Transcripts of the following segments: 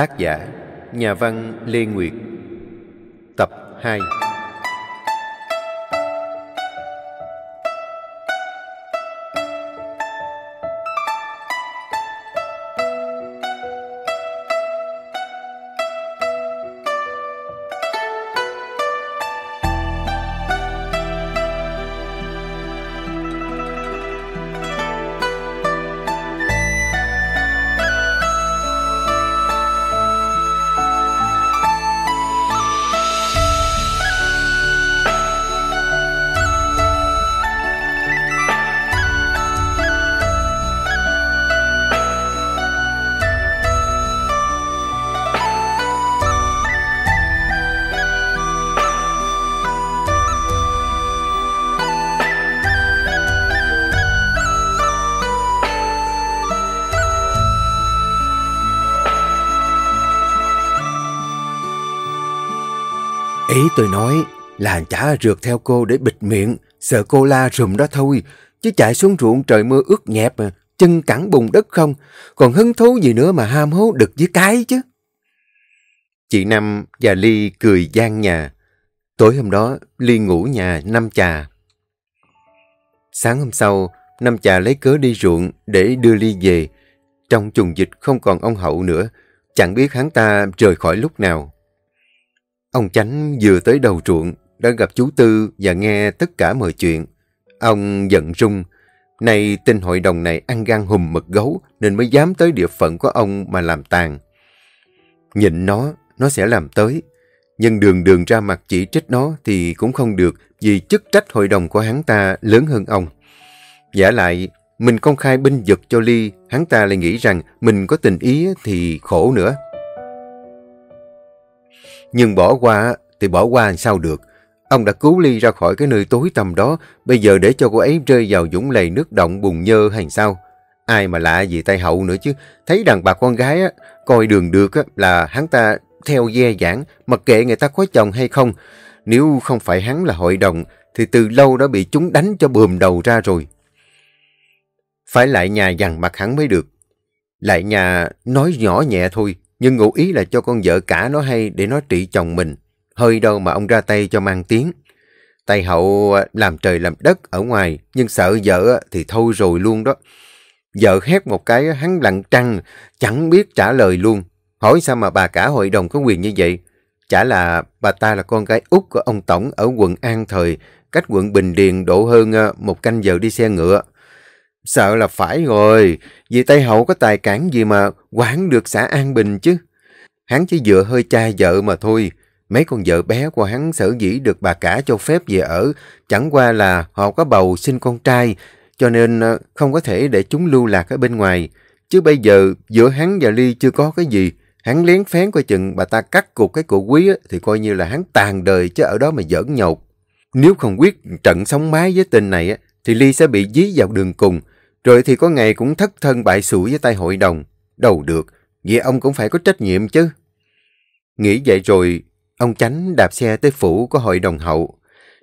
Tác giả Nhà văn Lê Nguyệt. Tập 2 Ý tôi nói là chả rượt theo cô để bịt miệng, sợ cô la rùm đó thôi. Chứ chạy xuống ruộng trời mưa ướt nhẹp mà, chân cẳng bùn đất không. Còn hứng thú gì nữa mà ham hố đực với cái chứ. Chị Năm và Ly cười gian nhà. Tối hôm đó, Ly ngủ nhà Năm Trà. Sáng hôm sau, Năm Trà lấy cớ đi ruộng để đưa Ly về. Trong trùng dịch không còn ông Hậu nữa, chẳng biết hắn ta rời khỏi lúc nào. Ông Chánh vừa tới đầu ruộng, đã gặp chú Tư và nghe tất cả mọi chuyện. Ông giận rung, nay tên hội đồng này ăn gan hùm mật gấu nên mới dám tới địa phận của ông mà làm tàn. Nhìn nó, nó sẽ làm tới. Nhưng đường đường ra mặt chỉ trích nó thì cũng không được vì chức trách hội đồng của hắn ta lớn hơn ông. Giả lại, mình công khai binh giật cho Ly, hắn ta lại nghĩ rằng mình có tình ý thì khổ nữa. Nhưng bỏ qua thì bỏ qua làm sao được. Ông đã cứu Ly ra khỏi cái nơi tối tăm đó, bây giờ để cho cô ấy rơi vào dũng lầy nước động bùn nhơ hay sao? Ai mà lạ gì tay hậu nữa chứ. Thấy đàn bà con gái á, coi đường được á, là hắn ta theo dè dãn, mặc kệ người ta có chồng hay không. Nếu không phải hắn là hội đồng, thì từ lâu đã bị chúng đánh cho bườm đầu ra rồi. Phải lại nhà dằn mặt hắn mới được. Lại nhà nói nhỏ nhẹ thôi, nhưng ngụ ý là cho con vợ cả nó hay để nó trị chồng mình. Hơi đâu mà ông ra tay cho mang tiếng. Tay hậu à, làm trời làm đất ở ngoài, nhưng sợ vợ à, thì thôi rồi luôn đó. Vợ hét một cái à, hắn lặng trăng, chẳng biết trả lời luôn. Hỏi sao mà bà cả hội đồng có quyền như vậy? Chả là bà ta là con gái út của ông Tổng ở quận An Thời, cách quận Bình Điền độ hơn một canh giờ đi xe ngựa. Sợ là phải rồi, vì Tây Hậu có tài cản gì mà quản được xã An Bình chứ. Hắn chỉ dựa hơi cha vợ mà thôi. Mấy con vợ bé của hắn sở dĩ được bà cả cho phép về ở, chẳng qua là họ có bầu sinh con trai, cho nên ờ, không có thể để chúng lưu lạc ở bên ngoài. Chứ bây giờ giữa hắn và Ly chưa có cái gì, hắn lén phén coi chừng bà ta cắt cục cái cổ quý thì coi như là hắn tàn đời chứ ở đó mà giỡn nhột. Nếu không quyết trận sống mái với tình này thì Ly sẽ bị dí vào đường cùng, rồi thì có ngày cũng thất thân bại sủi với tay hội đồng. Đâu được, vậy ông cũng phải có trách nhiệm chứ. Nghĩ vậy rồi, ông Chánh đạp xe tới phủ của hội đồng hậu.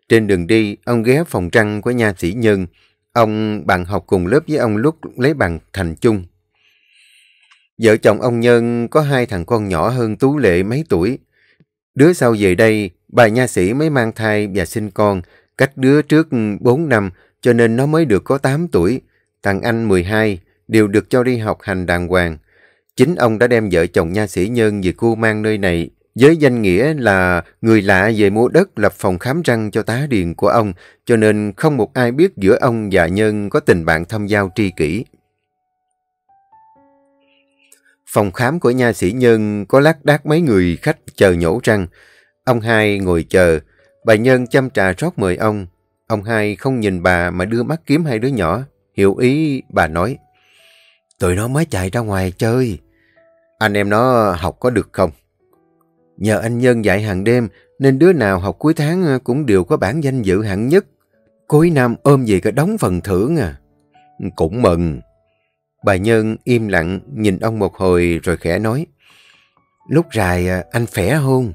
Trên đường đi, ông ghé phòng trăng của nha sĩ Nhân. Ông bạn học cùng lớp với ông lúc lấy bằng thành chung. Vợ chồng ông Nhân có hai thằng con nhỏ hơn Tú Lệ mấy tuổi. Đứa sau về đây, bà nha sĩ mới mang thai và sinh con, cách đứa trước 4 năm, cho nên nó mới được có 8 tuổi. Thằng anh 12 đều được cho đi học hành đàng hoàng. Chính ông đã đem vợ chồng nha sĩ Nhân về cô mang nơi này với danh nghĩa là người lạ về mua đất lập phòng khám răng cho tá điền của ông, cho nên không một ai biết giữa ông và Nhân có tình bạn thâm giao tri kỷ. Phòng khám của nha sĩ Nhân có lác đác mấy người khách chờ nhổ răng. Ông hai ngồi chờ, bà Nhân chăm trà rót mời ông. Ông hai không nhìn bà mà đưa mắt kiếm hai đứa nhỏ. Hiểu ý bà nói. Tụi nó mới chạy ra ngoài chơi. Anh em nó học có được không? Nhờ anh Nhân dạy hàng đêm nên đứa nào học cuối tháng ờ, cũng đều có bản danh dự hạng nhất. Cuối năm ôm về cả đóng phần thưởng à. Cũng mừng. Bà Nhân im lặng nhìn ông một hồi rồi khẽ nói. Lúc rài ờ, anh khỏe không?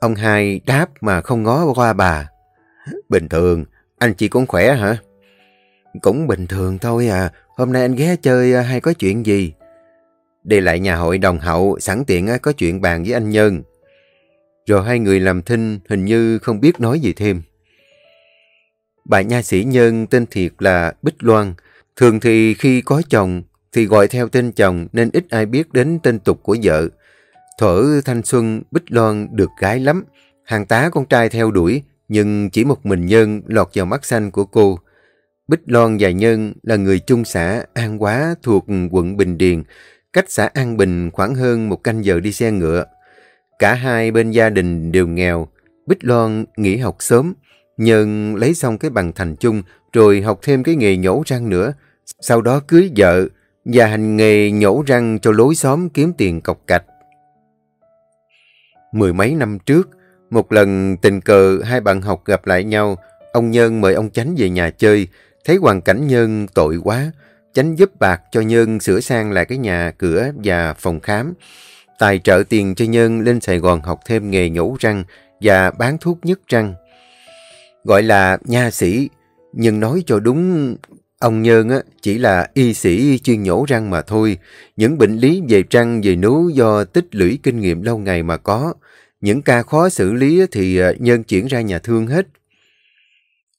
Ông hai đáp mà không ngó qua bà. Bình thường, anh chỉ cũng khỏe hả? Cũng bình thường thôi à. Hôm nay anh ghé chơi à, hay có chuyện gì? Đi lại nhà hội đồng hậu, sẵn tiện à, có chuyện bàn với anh Nhân. Rồi hai người làm thinh hình như không biết nói gì thêm. Bà nha sĩ Nhân tên thiệt là Bích Loan. Thường thì khi có chồng thì gọi theo tên chồng nên ít ai biết đến tên tục của vợ. Thở thanh xuân Bích Loan được gái lắm. Hàng tá con trai theo đuổi nhưng chỉ một mình Nhân lọt vào mắt xanh của cô. Bích Loan và Nhân là người chung xã An Quá thuộc quận Bình Điền, cách xã An Bình khoảng hơn một canh giờ đi xe ngựa. Cả hai bên gia đình đều nghèo. Bích Loan nghỉ học sớm, Nhân lấy xong cái bằng thành chung rồi học thêm cái nghề nhổ răng nữa. Sau đó cưới vợ và hành nghề nhổ răng cho lối xóm kiếm tiền cọc cạch. Mười mấy năm trước, một lần tình cờ hai bạn học gặp lại nhau, ông Nhân mời ông Chánh về nhà chơi, thấy hoàn cảnh Nhân tội quá. Chánh giúp bạc cho Nhân sửa sang lại cái nhà, cửa và phòng khám. Tài trợ tiền cho Nhân lên Sài Gòn học thêm nghề nhổ răng và bán thuốc nhức răng. Gọi là nha sĩ, nhưng nói cho đúng, ông Nhân á, chỉ là y sĩ chuyên nhổ răng mà thôi. Những bệnh lý về răng, về nú do tích lũy kinh nghiệm lâu ngày mà có. Những ca khó xử lý thì à, Nhân chuyển ra nhà thương hết.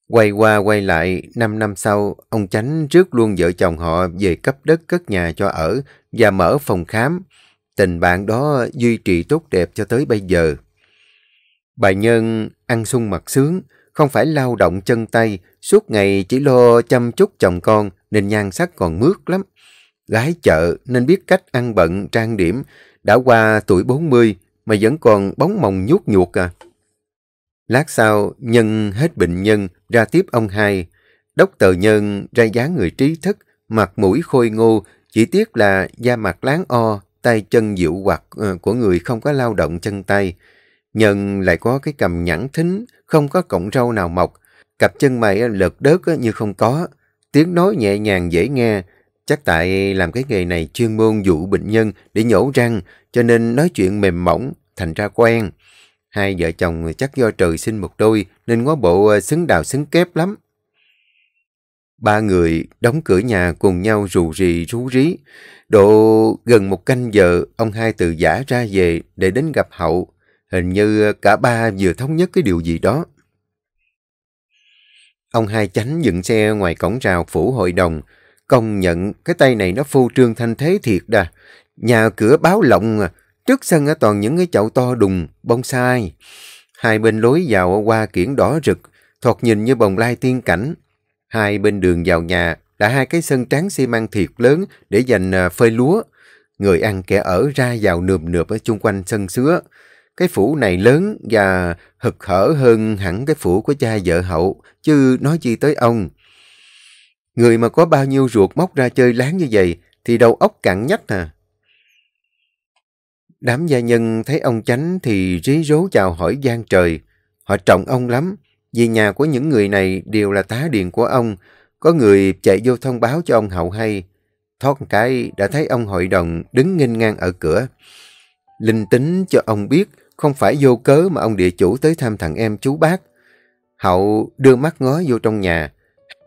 Quay qua quay lại, 5 năm sau, ông Chánh rước luôn vợ chồng họ về cấp đất cất nhà cho ở và mở phòng khám. Tình bạn đó duy trì tốt đẹp cho tới bây giờ. Bà Nhân ăn sung mặt sướng, không phải lao động chân tay, suốt ngày chỉ lo chăm chút chồng con nên nhan sắc còn mướt lắm. Gái chợ nên biết cách ăn bận trang điểm, đã qua tuổi 40 mà vẫn còn bóng mồng nhút nhuột à. Lát sau, Nhân hết bệnh nhân, ra tiếp ông hai. Đốc tờ Nhân ra dáng người trí thức, mặt mũi khôi ngô, chỉ tiếc là da mặt láng o, tay chân dịu hoặc ờ, của người không có lao động chân tay. Nhân lại có cái cầm nhẵn thính, không có cọng râu nào mọc, cặp chân mày lợt đớt như không có, tiếng nói nhẹ nhàng dễ nghe. Chắc tại làm cái nghề này chuyên môn dụ bệnh nhân để nhổ răng, cho nên nói chuyện mềm mỏng, thành ra quen. Hai vợ chồng chắc do trời sinh một đôi nên ngó bộ ờ, xứng đào xứng kép lắm. Ba người đóng cửa nhà cùng nhau rù rì rú rí. Độ gần một canh giờ, ông hai từ giả ra về để đến gặp hậu. Hình như cả ba vừa thống nhất cái điều gì đó. Ông hai chánh dựng xe ngoài cổng rào phủ hội đồng. Công nhận cái tay này nó phô trương thanh thế thiệt đà. Nhà cửa báo lộng à, Trước sân ở toàn những cái chậu to đùng, bonsai. Hai bên lối vào qua kiển đỏ rực, thoạt nhìn như bồng lai tiên cảnh. Hai bên đường vào nhà là hai cái sân tráng xi măng thiệt lớn để dành à, phơi lúa. Người ăn kẻ ở ra vào nườm nượp ở chung quanh sân sứa. Cái phủ này lớn và hực hở hơn hẳn cái phủ của cha vợ hậu, chứ nói chi tới ông. Người mà có bao nhiêu ruột móc ra chơi láng như vậy thì đầu óc cạn nhách à. Đám gia nhân thấy ông chánh thì rí rố chào hỏi gian trời. Họ trọng ông lắm, vì nhà của những người này đều là tá điền của ông. Có người chạy vô thông báo cho ông hậu hay. Thoát cái đã thấy ông hội đồng đứng nghênh ngang ở cửa. Linh tính cho ông biết không phải vô cớ mà ông địa chủ tới thăm thằng em chú bác. Hậu đưa mắt ngó vô trong nhà.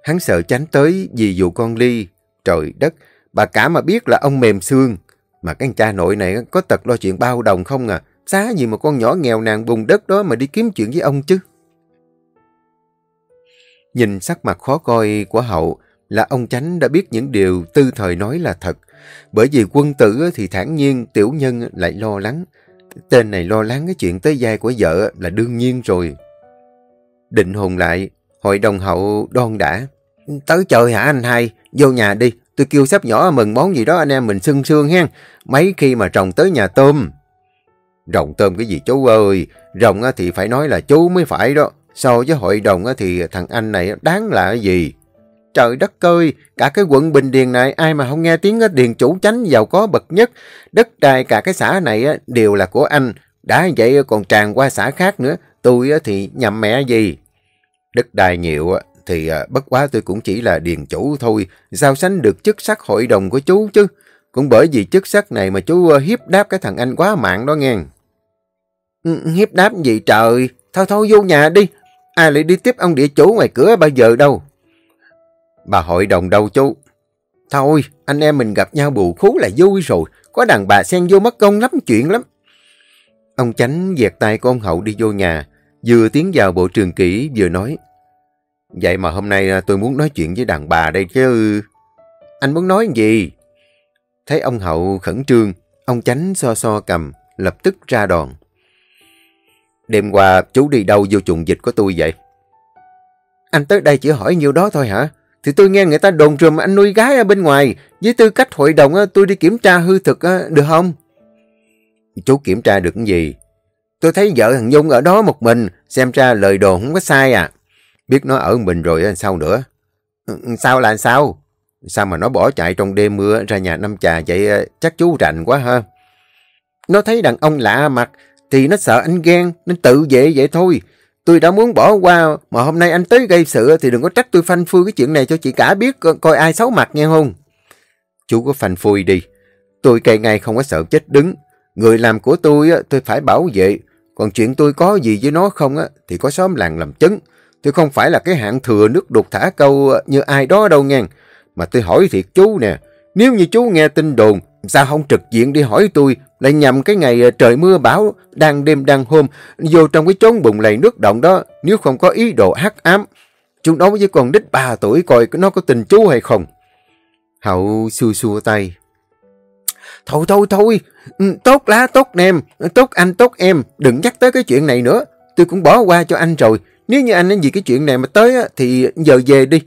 Hắn sợ tránh tới vì dù con ly. Trời đất, bà cả mà biết là ông mềm xương. Mà cái cha nội này có tật lo chuyện bao đồng không à. Xá gì mà con nhỏ nghèo nàn bùn đất đó mà đi kiếm chuyện với ông chứ. Nhìn sắc mặt khó coi của hậu là ông Chánh đã biết những điều tư thời nói là thật. Bởi vì quân tử thì thản nhiên, tiểu nhân lại lo lắng. Tên này lo lắng cái chuyện tới giai của vợ là đương nhiên rồi. Định hồn lại, hội đồng hậu đoan đã. Tới trời hả anh hai? Vô nhà đi, Tôi kêu sắp nhỏ mừng món gì đó anh em mình sưng sương hen. Mấy khi mà trồng tới nhà tôm. Rồng tôm cái gì chú ơi. Rồng thì phải nói là chú mới phải đó. So với hội đồng thì thằng anh này đáng là gì? Trời đất ơi, cả cái quận Bình Điền này ai mà không nghe tiếng điền chủ chánh giàu có bậc nhất. Đất đai cả cái xã này đều là của anh. Đã vậy còn tràn qua xã khác nữa. Tôi thì nhầm mẹ gì? Đất đai nhiều thì à, bất quá tôi cũng chỉ là điền chủ thôi, sao sánh được chức sắc hội đồng của chú chứ. Cũng bởi vì chức sắc này mà chú à, hiếp đáp cái thằng anh quá mạng đó nghe. Ừ, hiếp đáp gì trời, thôi thôi vô nhà đi, ai lại đi tiếp ông địa chủ ngoài cửa bao giờ đâu. Bà hội đồng đâu chú? Thôi, anh em mình gặp nhau bù khú là vui rồi. Có đàn bà xen vô mất công lắm chuyện lắm. Ông Chánh dẹt tay của ông Hậu đi vô nhà, vừa tiến vào bộ trường kỹ vừa nói. Vậy mà hôm nay à, tôi muốn nói chuyện với đàn bà đây chứ. Anh muốn nói gì? Thấy ông Hậu khẩn trương, ông Chánh so so cầm, lập tức ra đòn. Đêm qua chú đi đâu vô chuồng dịch của tôi vậy? Anh tới đây chỉ hỏi nhiêu đó thôi hả? Thì tôi nghe người ta đồn rùm anh nuôi gái ở bên ngoài. Với tư cách hội đồng à, tôi đi kiểm tra hư thực à, được không? Chú kiểm tra được cái gì? Tôi thấy vợ thằng Dung ở đó một mình. Xem ra lời đồn không có sai à. Biết nó ở mình rồi sao nữa? Ừ, ừ, sao là sao? Sao mà nó bỏ chạy trong đêm mưa ra nhà năm trà vậy ờ, chắc chú rành quá ha? Nó thấy đàn ông lạ mặt thì nó sợ anh ghen nên tự vệ vậy thôi. Tôi đã muốn bỏ qua, mà hôm nay anh tới gây sự thì đừng có trách tôi phanh phui cái chuyện này cho chị cả biết co coi ai xấu mặt nghe không. Chú có phanh phui đi. Tôi cây ngay không có sợ chết đứng. Người làm của tôi tôi phải bảo vệ. Còn chuyện tôi có gì với nó không thì có xóm làng làm chứng. Tôi không phải là cái hạng thừa nước đục thả câu như ai đó đâu nghe. Mà tôi hỏi thiệt chú nè. Nếu như chú nghe tin đồn, sao không trực diện đi hỏi tôi lại nhằm cái ngày trời mưa bão, đang đêm đang hôm, vô trong cái chốn bùng lầy nước động đó, nếu không có ý đồ hắc ám. Chú nói với con đích 3 tuổi coi nó có tình chú hay không. Hậu xua xua tay. Thôi thôi thôi, ừ, tốt lá tốt nem, tốt anh tốt em, đừng nhắc tới cái chuyện này nữa. Tôi cũng bỏ qua cho anh rồi. Nếu như anh vì cái chuyện này mà tới thì giờ về đi.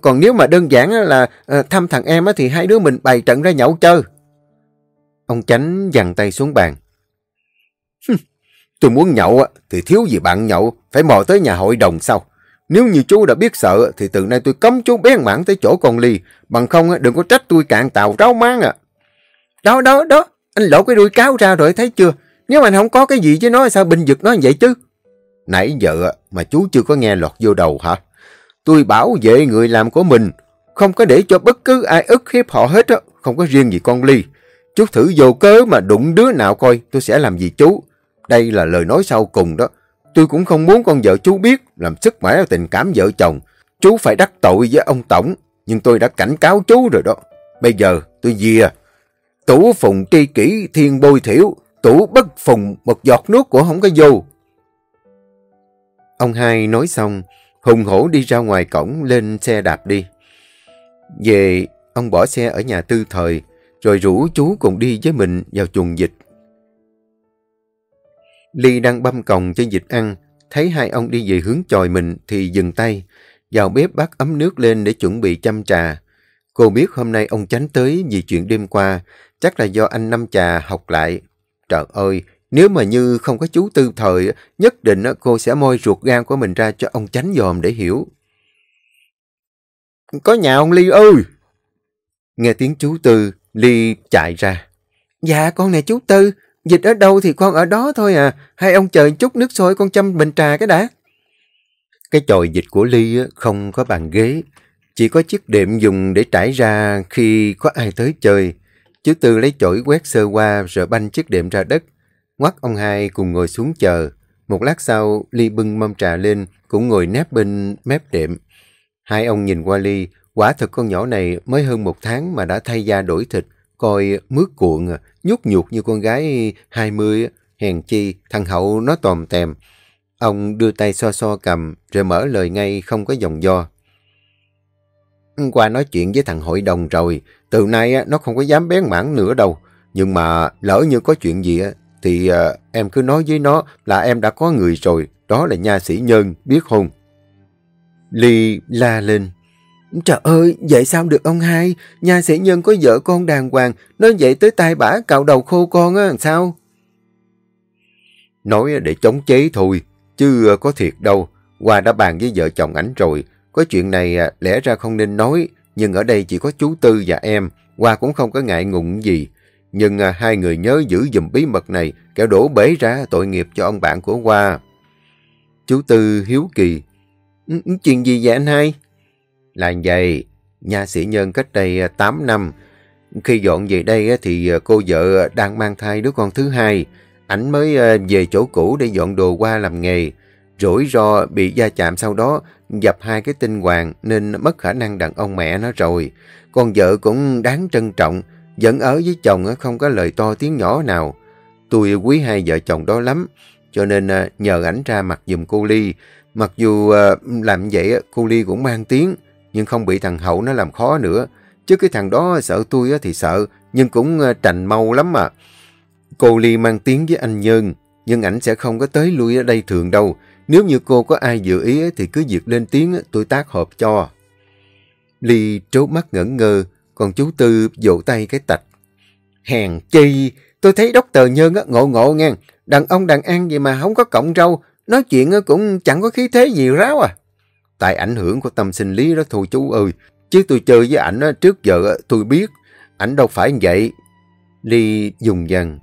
Còn nếu mà đơn giản là ờ, thăm thằng em thì hai đứa mình bày trận ra nhậu chơi. Ông Chánh dằn tay xuống bàn. Tôi muốn nhậu thì thiếu gì bạn nhậu, phải mò tới nhà hội đồng sau. Nếu như chú đã biết sợ thì từ nay tôi cấm chú bén mảng tới chỗ con Ly, bằng không đừng có trách tôi cạn tàu rau mang à. Đó, đó, đó, anh lộ cái đuôi cáo ra rồi thấy chưa? Nếu mà anh không có cái gì với nó sao bình giật nó vậy chứ? Nãy giờ mà chú chưa có nghe lọt vô đầu hả? Tôi bảo vệ người làm của mình, không có để cho bất cứ ai ức hiếp họ hết á, không có riêng gì con Ly. Chú thử vô cớ mà đụng đứa nào coi tôi sẽ làm gì chú. Đây là lời nói sau cùng đó. Tôi cũng không muốn con vợ chú biết làm sức mẻ tình cảm vợ chồng. Chú phải đắc tội với ông Tổng. Nhưng tôi đã cảnh cáo chú rồi đó. Bây giờ tôi dìa. Tủ phùng tri kỷ thiên bôi thiểu. Tủ bất phùng một giọt nước của không có vô. Ông hai nói xong, hùng hổ đi ra ngoài cổng lên xe đạp đi. Về, ông bỏ xe ở nhà tư thời, rồi rủ chú cùng đi với mình vào chuồng dịch. Ly đang băm còng cho dịch ăn, thấy hai ông đi về hướng chòi mình thì dừng tay, vào bếp bắt ấm nước lên để chuẩn bị chăm trà. Cô biết hôm nay ông tránh tới vì chuyện đêm qua, chắc là do anh năm trà học lại. Trời ơi, nếu mà như không có chú tư thời, nhất định cô sẽ moi ruột gan của mình ra cho ông tránh dòm để hiểu. Có nhà ông Ly ơi! Nghe tiếng chú Tư, Ly chạy ra. Dạ con nè chú Tư, dịch ở đâu thì con ở đó thôi à. Hai ông chờ chút nước sôi con chăm bình trà cái đã. Cái chòi dịch của Ly không có bàn ghế, chỉ có chiếc đệm dùng để trải ra khi có ai tới chơi. Chú Tư lấy chổi quét sơ qua rồi banh chiếc đệm ra đất. Ngoắc ông hai cùng ngồi xuống chờ. Một lát sau, Ly bưng mâm trà lên, cũng ngồi nép bên mép đệm. Hai ông nhìn qua Ly, Quả thật con nhỏ này mới hơn một tháng mà đã thay da đổi thịt, coi mướt cuộn, nhút nhụt như con gái 20, hèn chi, thằng Hậu nó tòm tèm. Ông đưa tay so so cầm, rồi mở lời ngay không có dòng do. Qua nói chuyện với thằng hội đồng rồi, từ nay nó không có dám bén mảng nữa đâu. Nhưng mà lỡ như có chuyện gì thì à, em cứ nói với nó là em đã có người rồi, đó là nha sĩ nhân, biết không? Ly la lên. Trời ơi, vậy sao được ông hai? nha sĩ nhân có vợ con đàng hoàng, nói vậy tới tai bả cạo đầu khô con á, sao? Nói để chống chế thôi, chứ à, có thiệt đâu. Hoa đã bàn với vợ chồng ảnh rồi. Có chuyện này à, lẽ ra không nên nói, nhưng ở đây chỉ có chú Tư và em. Hoa cũng không có ngại ngùng gì. Nhưng à, hai người nhớ giữ dùm bí mật này, kẻo đổ bể ra tội nghiệp cho ông bạn của Hoa. Chú Tư hiếu kỳ. Ừ, ừ, chuyện gì vậy anh hai? Là vậy, nhà sĩ nhân cách đây à, 8 năm. Khi dọn về đây à, thì à, cô vợ đang mang thai đứa con thứ hai. Ảnh mới về chỗ cũ để dọn đồ qua làm nghề. Rủi ro bị gia chạm sau đó, dập hai cái tinh hoàng nên mất khả năng đàn ông mẹ nó rồi. Con vợ cũng đáng trân trọng, vẫn ở với chồng không có lời to tiếng nhỏ nào. Tôi quý hai vợ chồng đó lắm, cho nên à, nhờ ảnh ra mặt dùm cô Ly. Mặc dù à, làm vậy cô Ly cũng mang tiếng, nhưng không bị thằng Hậu nó làm khó nữa. Chứ cái thằng đó sợ tôi thì sợ, nhưng cũng à, trành mau lắm mà. Cô Ly mang tiếng với anh Nhân, nhưng ảnh sẽ không có tới lui ở đây thường đâu. Nếu như cô có ai dự ý thì cứ việc lên tiếng tôi tác hợp cho. Ly trố mắt ngẩn ngơ, còn chú Tư vỗ tay cái tạch. Hèn chi, tôi thấy đốc tờ Nhân ngộ ngộ nghe. Đàn ông đàn an gì mà không có cộng râu, nói chuyện cũng chẳng có khí thế gì ráo à. Tại ảnh hưởng của tâm sinh lý đó thôi chú ơi. Chứ tôi chơi với ảnh trước giờ tôi biết. Ảnh đâu phải vậy. Ly dùng dần.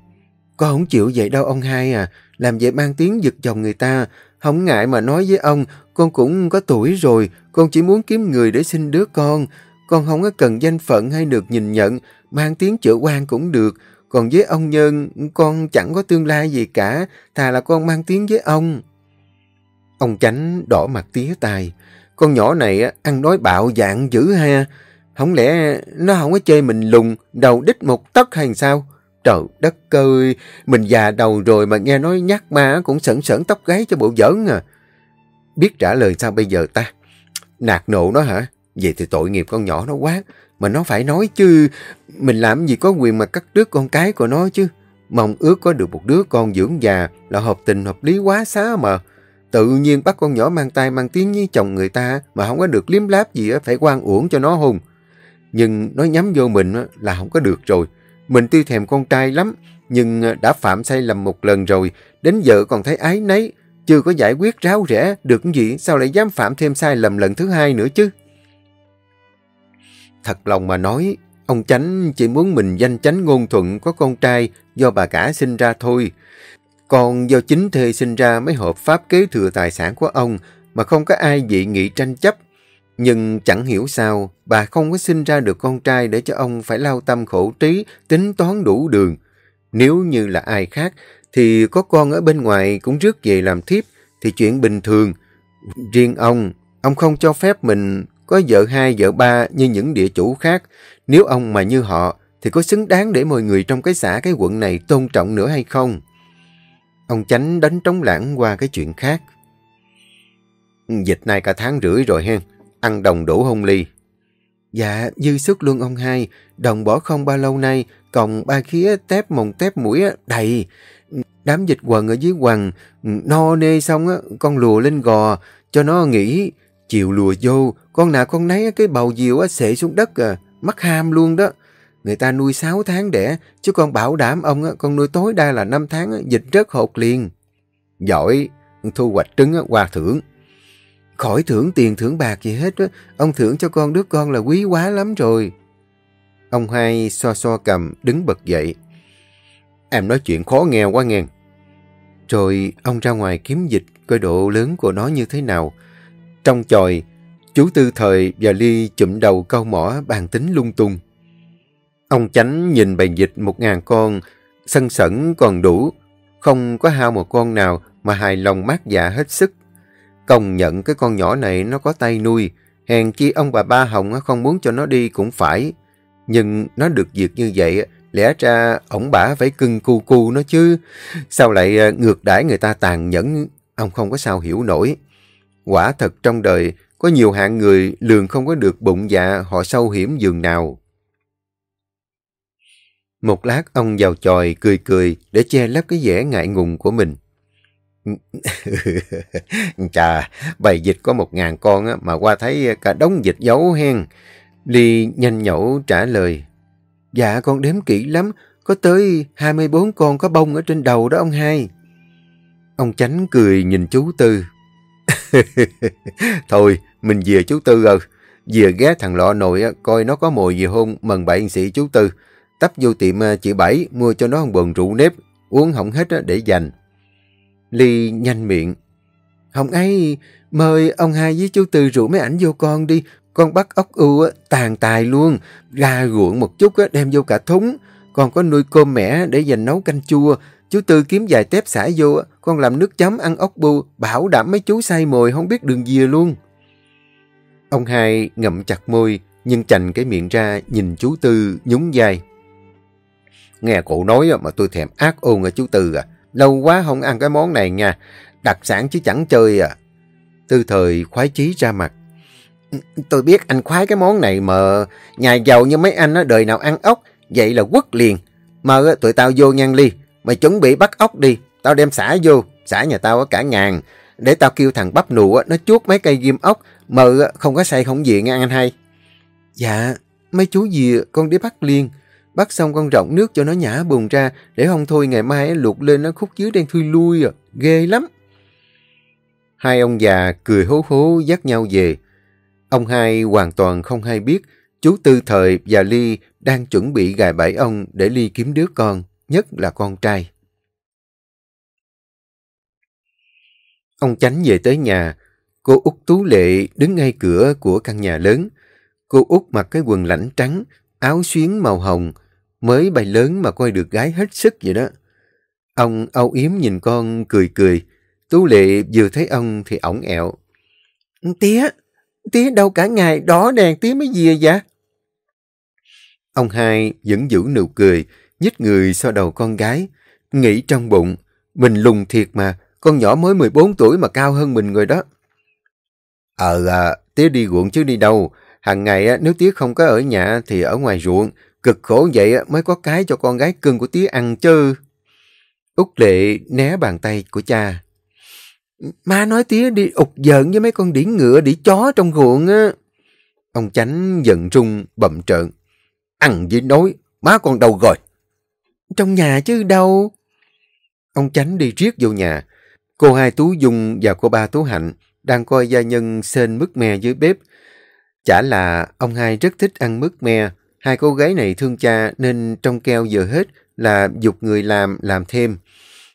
Con không chịu vậy đâu ông hai à. Làm vậy mang tiếng giật chồng người ta. Không ngại mà nói với ông, con cũng có tuổi rồi. Con chỉ muốn kiếm người để sinh đứa con. Con không có cần danh phận hay được nhìn nhận. Mang tiếng chữa quan cũng được. Còn với ông Nhân, con chẳng có tương lai gì cả. Thà là con mang tiếng với ông. Ông Chánh đỏ mặt tía tai. Con nhỏ này ăn nói bạo dạng dữ ha. Không lẽ nó không có chơi mình lùng, đầu đích một tấc hay sao? Trời đất ơi, mình già đầu rồi mà nghe nói nhắc ma cũng sẩn sẩn tóc gáy cho bộ giỡn à. Biết trả lời sao bây giờ ta? Nạt nộ nó hả? Vậy thì tội nghiệp con nhỏ nó quá. Mà nó phải nói chứ, mình làm gì có quyền mà cắt đứt con cái của nó chứ. Mong ước có được một đứa con dưỡng già là hợp tình hợp lý quá xá mà. Tự nhiên bắt con nhỏ mang tay mang tiếng với chồng người ta mà không có được liếm láp gì phải quan uổng cho nó hùng. Nhưng nó nhắm vô mình là không có được rồi. Mình tuy thèm con trai lắm, nhưng à, đã phạm sai lầm một lần rồi, đến giờ còn thấy ái nấy, chưa có giải quyết ráo rẽ, được gì sao lại dám phạm thêm sai lầm lần thứ hai nữa chứ. Thật lòng mà nói, ông Chánh chỉ muốn mình danh chánh ngôn thuận có con trai do bà cả sinh ra thôi. Còn do chính thê sinh ra mới hợp pháp kế thừa tài sản của ông mà không có ai dị nghị tranh chấp. Nhưng chẳng hiểu sao bà không có sinh ra được con trai để cho ông phải lao tâm khổ trí, tính toán đủ đường. Nếu như là ai khác thì có con ở bên ngoài cũng rước về làm thiếp thì chuyện bình thường. Riêng ông, ông không cho phép mình có vợ hai, vợ ba như những địa chủ khác. Nếu ông mà như họ thì có xứng đáng để mọi người trong cái xã cái quận này tôn trọng nữa hay không? Ông Chánh đánh trống lãng qua cái chuyện khác. Ừ, dịch này cả tháng rưỡi rồi hen, ăn đồng đủ hông ly. Dạ, dư sức luôn ông hai, đồng bỏ không bao lâu nay, còn ba khía tép mồng tép mũi đầy. Đám dịch quần ở dưới quần, ừ, no nê xong á, con lùa lên gò, cho nó nghỉ. Chiều lùa vô, con nào con nấy cái bầu diều á, xệ xuống đất à, mắc ham luôn đó. Người ta nuôi 6 tháng đẻ, chứ con bảo đảm ông á, con nuôi tối đa là 5 tháng, á, dịch rớt hột liền. Giỏi, thu hoạch trứng á, qua thưởng. Khỏi thưởng tiền thưởng bạc gì hết, á. ông thưởng cho con đứa con là quý quá lắm rồi. Ông hai so so cầm, đứng bật dậy. Em nói chuyện khó nghe quá nghe. Rồi ông ra ngoài kiếm dịch, coi độ lớn của nó như thế nào. Trong chòi, chú Tư Thời và Ly chụm đầu câu mỏ bàn tính lung tung. Ông Chánh nhìn bầy dịch một ngàn con, sân sẩn còn đủ, không có hao một con nào mà hài lòng mát dạ hết sức. Công nhận cái con nhỏ này nó có tay nuôi, hèn chi ông bà ba Hồng không muốn cho nó đi cũng phải. Nhưng nó được việc như vậy, lẽ ra ổng bả phải cưng cu cu nó chứ. Sao lại ờ, ngược đãi người ta tàn nhẫn, ông không có sao hiểu nổi. Quả thật trong đời, có nhiều hạng người lường không có được bụng dạ họ sâu hiểm dường nào. Một lát ông vào tròi cười cười để che lấp cái vẻ ngại ngùng của mình. Chà, bầy dịch có một ngàn con á, mà qua thấy cả đống dịch giấu hen. Ly nhanh nhẩu trả lời. Dạ con đếm kỹ lắm, có tới 24 con có bông ở trên đầu đó ông hai. Ông Chánh cười nhìn chú Tư. Thôi, mình về chú Tư rồi. Về ghé thằng lọ nội coi nó có mồi gì không mần bậy sĩ chú Tư. Tấp vô tiệm à, chị Bảy mua cho nó một bồn rượu nếp, uống hỏng hết để dành. Ly nhanh miệng. Hồng ấy, mời ông hai với chú Tư rủ mấy ảnh vô con đi. Con bắt ốc ưu tàn tài luôn. ra ruộng một chút đem vô cả thúng. Còn có nuôi cơm mẻ để dành nấu canh chua. Chú Tư kiếm vài tép xả vô, con làm nước chấm ăn ốc bu, bảo đảm mấy chú say mồi không biết đường dìa luôn. Ông hai ngậm chặt môi, nhưng chành cái miệng ra nhìn chú Tư nhún vai. Nghe cụ nói mà tôi thèm ác ôn à chú Tư à. Lâu quá không ăn cái món này nha. Đặc sản chứ chẳng chơi à. Tư thời khoái chí ra mặt. Tôi biết anh khoái cái món này mà nhà giàu như mấy anh á đời nào ăn ốc. Vậy là quất liền. Mơ tụi tao vô nhan ly. Mày chuẩn bị bắt ốc đi. Tao đem xả vô. Xả nhà tao cả ngàn. Để tao kêu thằng bắp nụ nó chuốt mấy cây ghim ốc. mờ không có say không gì nghe anh hai. Dạ, mấy chú gì con đi bắt liền. Bắt xong con rộng nước cho nó nhả bùn ra, để không thôi ngày mai luộc lên nó khúc dưới đen thui lui à. Ghê lắm. Hai ông già cười hố hố dắt nhau về. Ông hai hoàn toàn không hay biết chú Tư Thời và Ly đang chuẩn bị gài bẫy ông để Ly kiếm đứa con, nhất là con trai. Ông Chánh về tới nhà, cô Út Tú Lệ đứng ngay cửa của căn nhà lớn. Cô Út mặc cái quần lãnh trắng, áo xuyến màu hồng, mới bay lớn mà coi được gái hết sức vậy đó. Ông âu yếm nhìn con cười cười, Tú Lệ vừa thấy ông thì ổng ẹo. Tía, tía đâu cả ngày đỏ đèn tía mới gì vậy? Ông hai vẫn giữ nụ cười, nhích người sau đầu con gái, nghĩ trong bụng, mình lùng thiệt mà, con nhỏ mới 14 tuổi mà cao hơn mình rồi đó. Ờ à, tía đi ruộng chứ đi đâu, hàng ngày nếu tía không có ở nhà thì ở ngoài ruộng, cực khổ vậy mới có cái cho con gái cưng của tía ăn chứ. Út lệ né bàn tay của cha. Má nói tía đi ụt giận với mấy con đĩ ngựa, đĩ chó trong ruộng á. Ông chánh giận rung bậm trợn. Ăn với nói, má con đâu rồi? Trong nhà chứ đâu. Ông chánh đi riết vô nhà. Cô hai Tú Dung và cô ba Tú Hạnh đang coi gia nhân sên mứt me dưới bếp. Chả là ông hai rất thích ăn mứt me. Hai cô gái này thương cha nên trong keo giờ hết là dục người làm, làm thêm.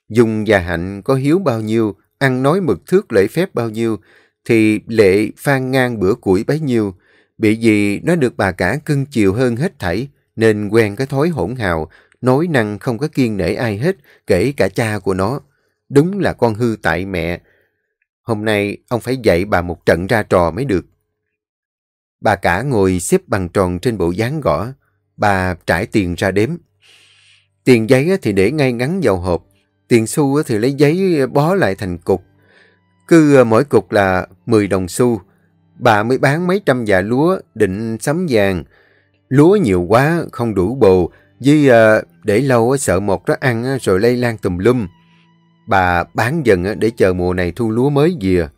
Dung và Hạnh có hiếu bao nhiêu, ăn nói mực thước lễ phép bao nhiêu, thì lệ phan ngang bữa củi bấy nhiêu. Bị gì nó được bà cả cưng chiều hơn hết thảy, nên quen cái thói hỗn hào, nói năng không có kiên nể ai hết, kể cả cha của nó. Đúng là con hư tại mẹ. Hôm nay ông phải dạy bà một trận ra trò mới được. Bà cả ngồi xếp bằng tròn trên bộ dáng gõ. Bà trải tiền ra đếm. Tiền giấy thì để ngay ngắn vào hộp. Tiền xu thì lấy giấy bó lại thành cục. Cứ ờ, mỗi cục là 10 đồng xu. Bà mới bán mấy trăm dạ lúa định sắm vàng. Lúa nhiều quá không đủ bồ. Với à, để lâu sợ một đó ăn rồi lây lan tùm lum. Bà bán dần để chờ mùa này thu lúa mới về.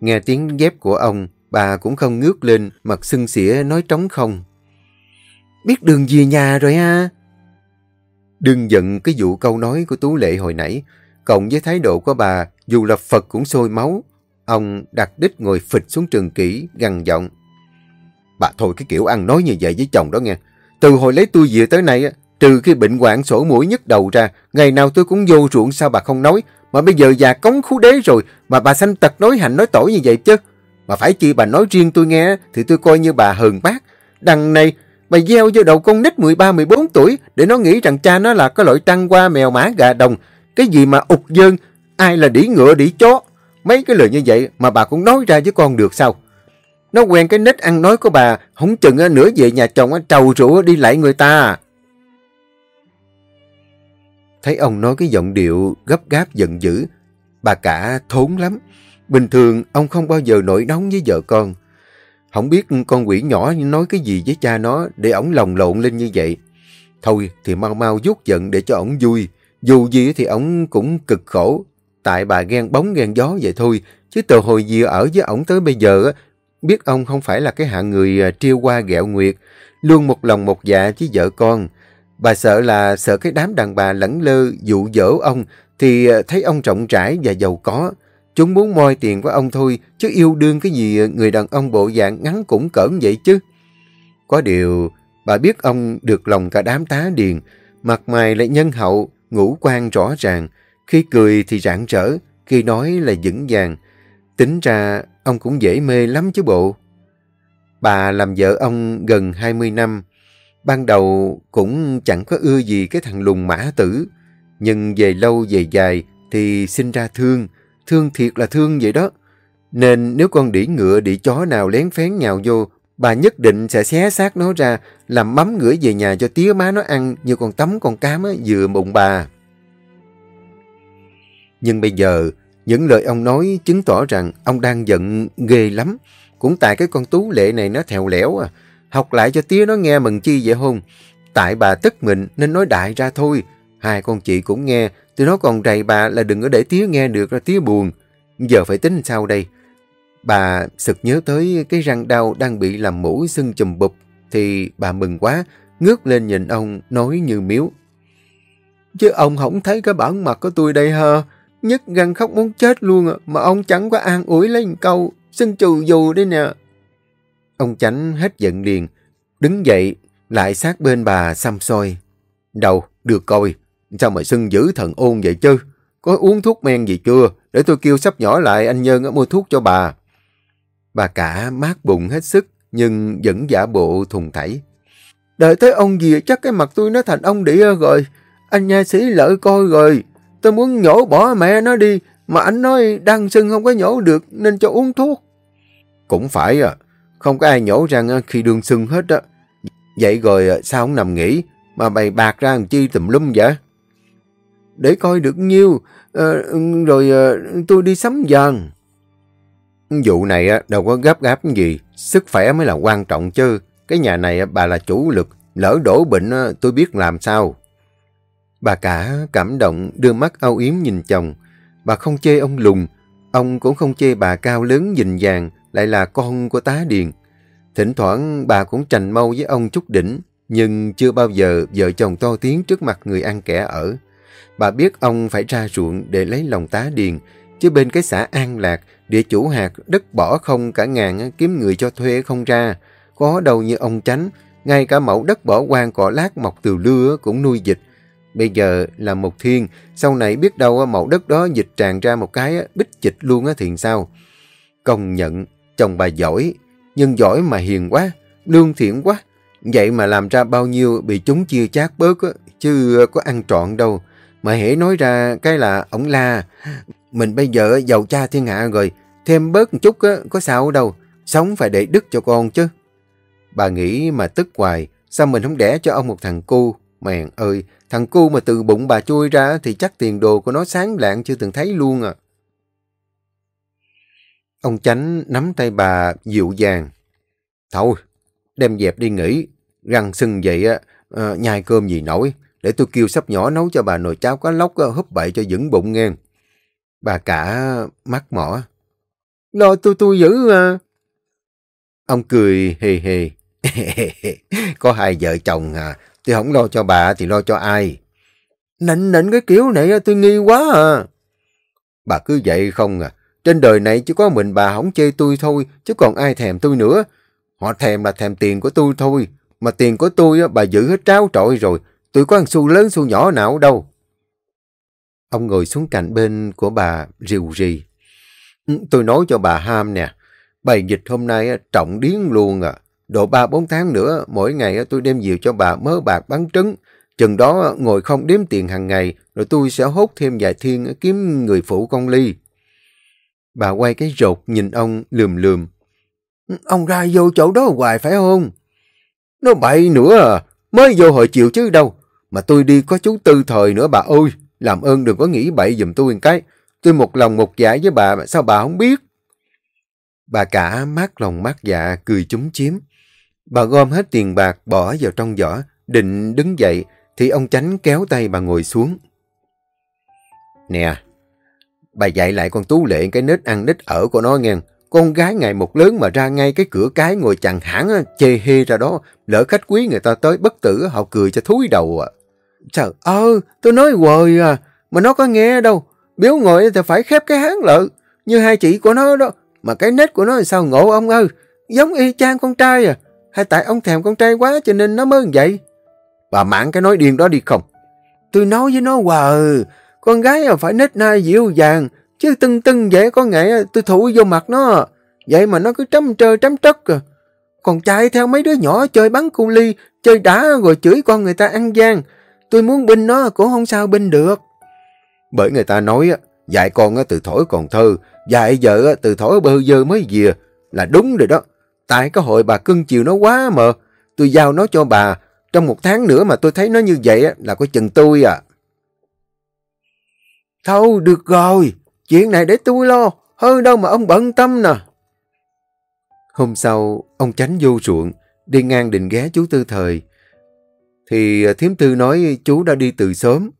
Nghe tiếng dép của ông, bà cũng không ngước lên, mặt sưng xỉa nói trống không. Biết đường về nhà rồi ha. Đừng giận cái vụ câu nói của Tú Lệ hồi nãy, cộng với thái độ của bà, dù là Phật cũng sôi máu. Ông đặt đích ngồi phịch xuống trường kỹ, gằn giọng. Bà thôi cái kiểu ăn nói như vậy với chồng đó nghe. Từ hồi lấy tôi về tới nay, trừ khi bệnh hoạn sổ mũi nhức đầu ra, ngày nào tôi cũng vô ruộng sao bà không nói. Mà bây giờ già cống khu đế rồi, mà bà sanh tật nói hành nói tội như vậy chứ. Mà phải chi bà nói riêng tôi nghe, thì tôi coi như bà hờn bác. Đằng này, bà gieo vô đầu con nít 13-14 tuổi để nó nghĩ rằng cha nó là cái loại trăng qua mèo mã gà đồng. Cái gì mà ụt dơn, ai là đĩ ngựa đĩ chó. Mấy cái lời như vậy mà bà cũng nói ra với con được sao? Nó quen cái nết ăn nói của bà, không chừng nửa về nhà chồng trầu rủa đi lại người ta. Thấy ông nói cái giọng điệu gấp gáp giận dữ, bà cả thốn lắm. Bình thường ông không bao giờ nổi nóng với vợ con. Không biết con quỷ nhỏ nói cái gì với cha nó để ổng lồng lộn lên như vậy. Thôi thì mau mau rút giận để cho ổng vui. Dù gì thì ổng cũng cực khổ. Tại bà ghen bóng ghen gió vậy thôi. Chứ từ hồi gì ở với ổng tới bây giờ, biết ông không phải là cái hạng người à, triêu qua ghẹo nguyệt. Luôn một lòng một dạ với vợ con. Bà sợ là sợ cái đám đàn bà lẫn lơ dụ dỗ ông thì à, thấy ông trọng trải và giàu có. Chúng muốn moi tiền của ông thôi, chứ yêu đương cái gì à, người đàn ông bộ dạng ngắn cũng cỡn vậy chứ. Có điều, bà biết ông được lòng cả đám tá điền, mặt mày lại nhân hậu, ngũ quan rõ ràng, khi cười thì rạng rỡ, khi nói là vững vàng. Tính ra, ông cũng dễ mê lắm chứ bộ. Bà làm vợ ông gần 20 năm, ban đầu cũng chẳng có ưa gì cái thằng lùng mã tử, Nhưng về lâu về dài thì sinh ra thương, thương thiệt là thương vậy đó. Nên nếu con đĩ ngựa đĩ chó nào lén phén nhào vô, bà nhất định sẽ xé xác nó ra, làm mắm gửi về nhà cho tía má nó ăn như con tắm con cám á, vừa bụng bà. Nhưng bây giờ, những lời ông nói chứng tỏ rằng ông đang giận ghê lắm. Cũng tại cái con tú lệ này nó thèo lẻo à. Học lại cho tía nó nghe mừng chi vậy hôn. Tại bà tức mình nên nói đại ra thôi. Hai con chị cũng nghe, Tụi nó còn rầy bà là đừng có để tía nghe được là tía buồn. Giờ phải tính sao đây? Bà sực nhớ tới cái răng đau đang bị làm mũi sưng chùm bụp, thì bà mừng quá, ngước lên nhìn ông, nói như miếu. Chứ ông không thấy cái bản mặt của tôi đây hả? Nhất gần khóc muốn chết luôn à, mà ông chẳng có an ủi lấy một câu, xin trừ dù đấy nè. Ông chánh hết giận liền, đứng dậy, lại sát bên bà xăm soi. đầu được coi, sao mà sưng dữ thần ôn vậy chứ? Có uống thuốc men gì chưa? Để tôi kêu sắp nhỏ lại anh Nhân mua thuốc cho bà. Bà cả mát bụng hết sức, nhưng vẫn giả bộ thùng thảy. Đợi tới ông gì chắc cái mặt tôi nó thành ông đĩa rồi. Anh nha sĩ lỡ coi rồi. Tôi muốn nhổ bỏ mẹ nó đi, mà anh nói đang sưng không có nhổ được nên cho uống thuốc. Cũng phải à, không có ai nhổ răng à, khi đường sưng hết á. Vậy rồi à, sao không nằm nghỉ, mà bày bạc ra làm chi tùm lum vậy? Để coi được nhiêu, à, rồi à, tôi đi sắm vàng. Vụ này đâu có gấp gáp gì, sức khỏe mới là quan trọng chứ. Cái nhà này bà là chủ lực, lỡ đổ bệnh tôi biết làm sao. Bà cả cảm động đưa mắt âu yếm nhìn chồng. Bà không chê ông lùng, ông cũng không chê bà cao lớn dình vàng, lại là con của tá điền. Thỉnh thoảng bà cũng trành mâu với ông chút đỉnh, nhưng chưa bao giờ vợ chồng to tiếng trước mặt người ăn kẻ ở. Bà biết ông phải ra ruộng để lấy lòng tá điền, chứ bên cái xã An Lạc, địa chủ hạt đất bỏ không cả ngàn kiếm người cho thuê không ra. Có đâu như ông tránh, ngay cả mẫu đất bỏ quan cỏ lát mọc từ lưa cũng nuôi dịch. Bây giờ là một thiên, sau này biết đâu mẫu đất đó dịch tràn ra một cái bích dịch luôn thì sao? Công nhận, chồng bà giỏi, nhưng giỏi mà hiền quá, lương thiện quá. Vậy mà làm ra bao nhiêu bị chúng chia chác bớt, chứ có ăn trọn đâu. Mà hễ nói ra cái là ổng la, mình bây giờ giàu cha thiên hạ rồi, thêm bớt một chút có sao đâu, sống phải để đức cho con chứ. Bà nghĩ mà tức hoài, sao mình không đẻ cho ông một thằng cu? Mèn ơi, thằng cu mà từ bụng bà chui ra thì chắc tiền đồ của nó sáng lạng chưa từng thấy luôn à. Ông Chánh nắm tay bà dịu dàng. Thôi, đem dẹp đi nghỉ. Răng sưng vậy á, à, nhai cơm gì nổi. Để tôi kêu sắp nhỏ nấu cho bà nồi cháo cá lóc húp bậy cho vững bụng nghe. Bà cả mắt mỏ. Lo tôi tôi giữ à. Ông cười hề hề. Có hai vợ chồng à, tôi không lo cho bà thì lo cho ai. Nịnh nịnh cái kiểu này tôi nghi quá à. Bà cứ vậy không à. Trên đời này chỉ có mình bà không chê tôi thôi, chứ còn ai thèm tôi nữa. Họ thèm là thèm tiền của tôi thôi. Mà tiền của tôi bà giữ hết tráo trội rồi. Tôi có ăn xu lớn xu nhỏ nào đâu. Ông ngồi xuống cạnh bên của bà rìu rì. Ừ, tôi nói cho bà ham nè. Bài dịch hôm nay trọng điến luôn à. Độ 3-4 tháng nữa, mỗi ngày tôi đem nhiều cho bà mớ bạc bán trứng. Chừng đó ngồi không đếm tiền hàng ngày, rồi tôi sẽ hốt thêm vài thiên kiếm người phụ con ly. Bà quay cái rột nhìn ông lườm lườm. Ừ, ông ra vô chỗ đó hoài phải không? Nó bậy nữa à, mới vô hồi chiều chứ đâu. Mà tôi đi có chú tư thời nữa bà ơi, làm ơn đừng có nghĩ bậy giùm tôi một cái. Tôi một lòng một dạ với bà mà sao bà không biết? Bà cả mát lòng mát dạ cười chúng chiếm. Bà gom hết tiền bạc bỏ vào trong giỏ, định đứng dậy thì ông chánh kéo tay bà ngồi xuống. Nè, bà dạy lại con Tú Lệ cái nết ăn nết ở của nó nghe. Con gái ngày một lớn mà ra ngay cái cửa cái ngồi chằn hẳn chê hê ra đó. Lỡ khách quý người ta tới bất tử họ cười cho thúi đầu à. Trời ơi, tôi nói hoài à, mà nó có nghe đâu. Biếu ngồi thì phải khép cái hán lợ như hai chị của nó đó. Mà cái nết của nó là sao ngộ ông ơi, giống y chang con trai à. Hay tại ông thèm con trai quá cho nên nó mới vậy. Bà mạng cái nói điên đó đi không? Tôi nói với nó hoài, con gái à phải nết na dịu dàng, chứ tưng tưng vậy có nghệ. À tôi thụ vô mặt nó. Vậy mà nó cứ trắm trơ trắm trất à. Còn trai theo mấy đứa nhỏ chơi bắn cu ly, chơi đá rồi chửi con người ta ăn gian. Tôi muốn binh nó cũng không sao binh được. Bởi người ta nói, dạy con từ thổi còn thơ, dạy vợ từ thổi bơ dơ mới dìa, là đúng rồi đó. Tại cái hội bà cưng chiều nó quá mà, tôi giao nó cho bà, trong một tháng nữa mà tôi thấy nó như vậy là có chừng tôi à. Thôi được rồi, chuyện này để tôi lo, hơn đâu mà ông bận tâm nè. Hôm sau, ông tránh vô ruộng, đi ngang định ghé chú Tư Thời. Thì à, thiếm tư nói chú đã đi từ sớm.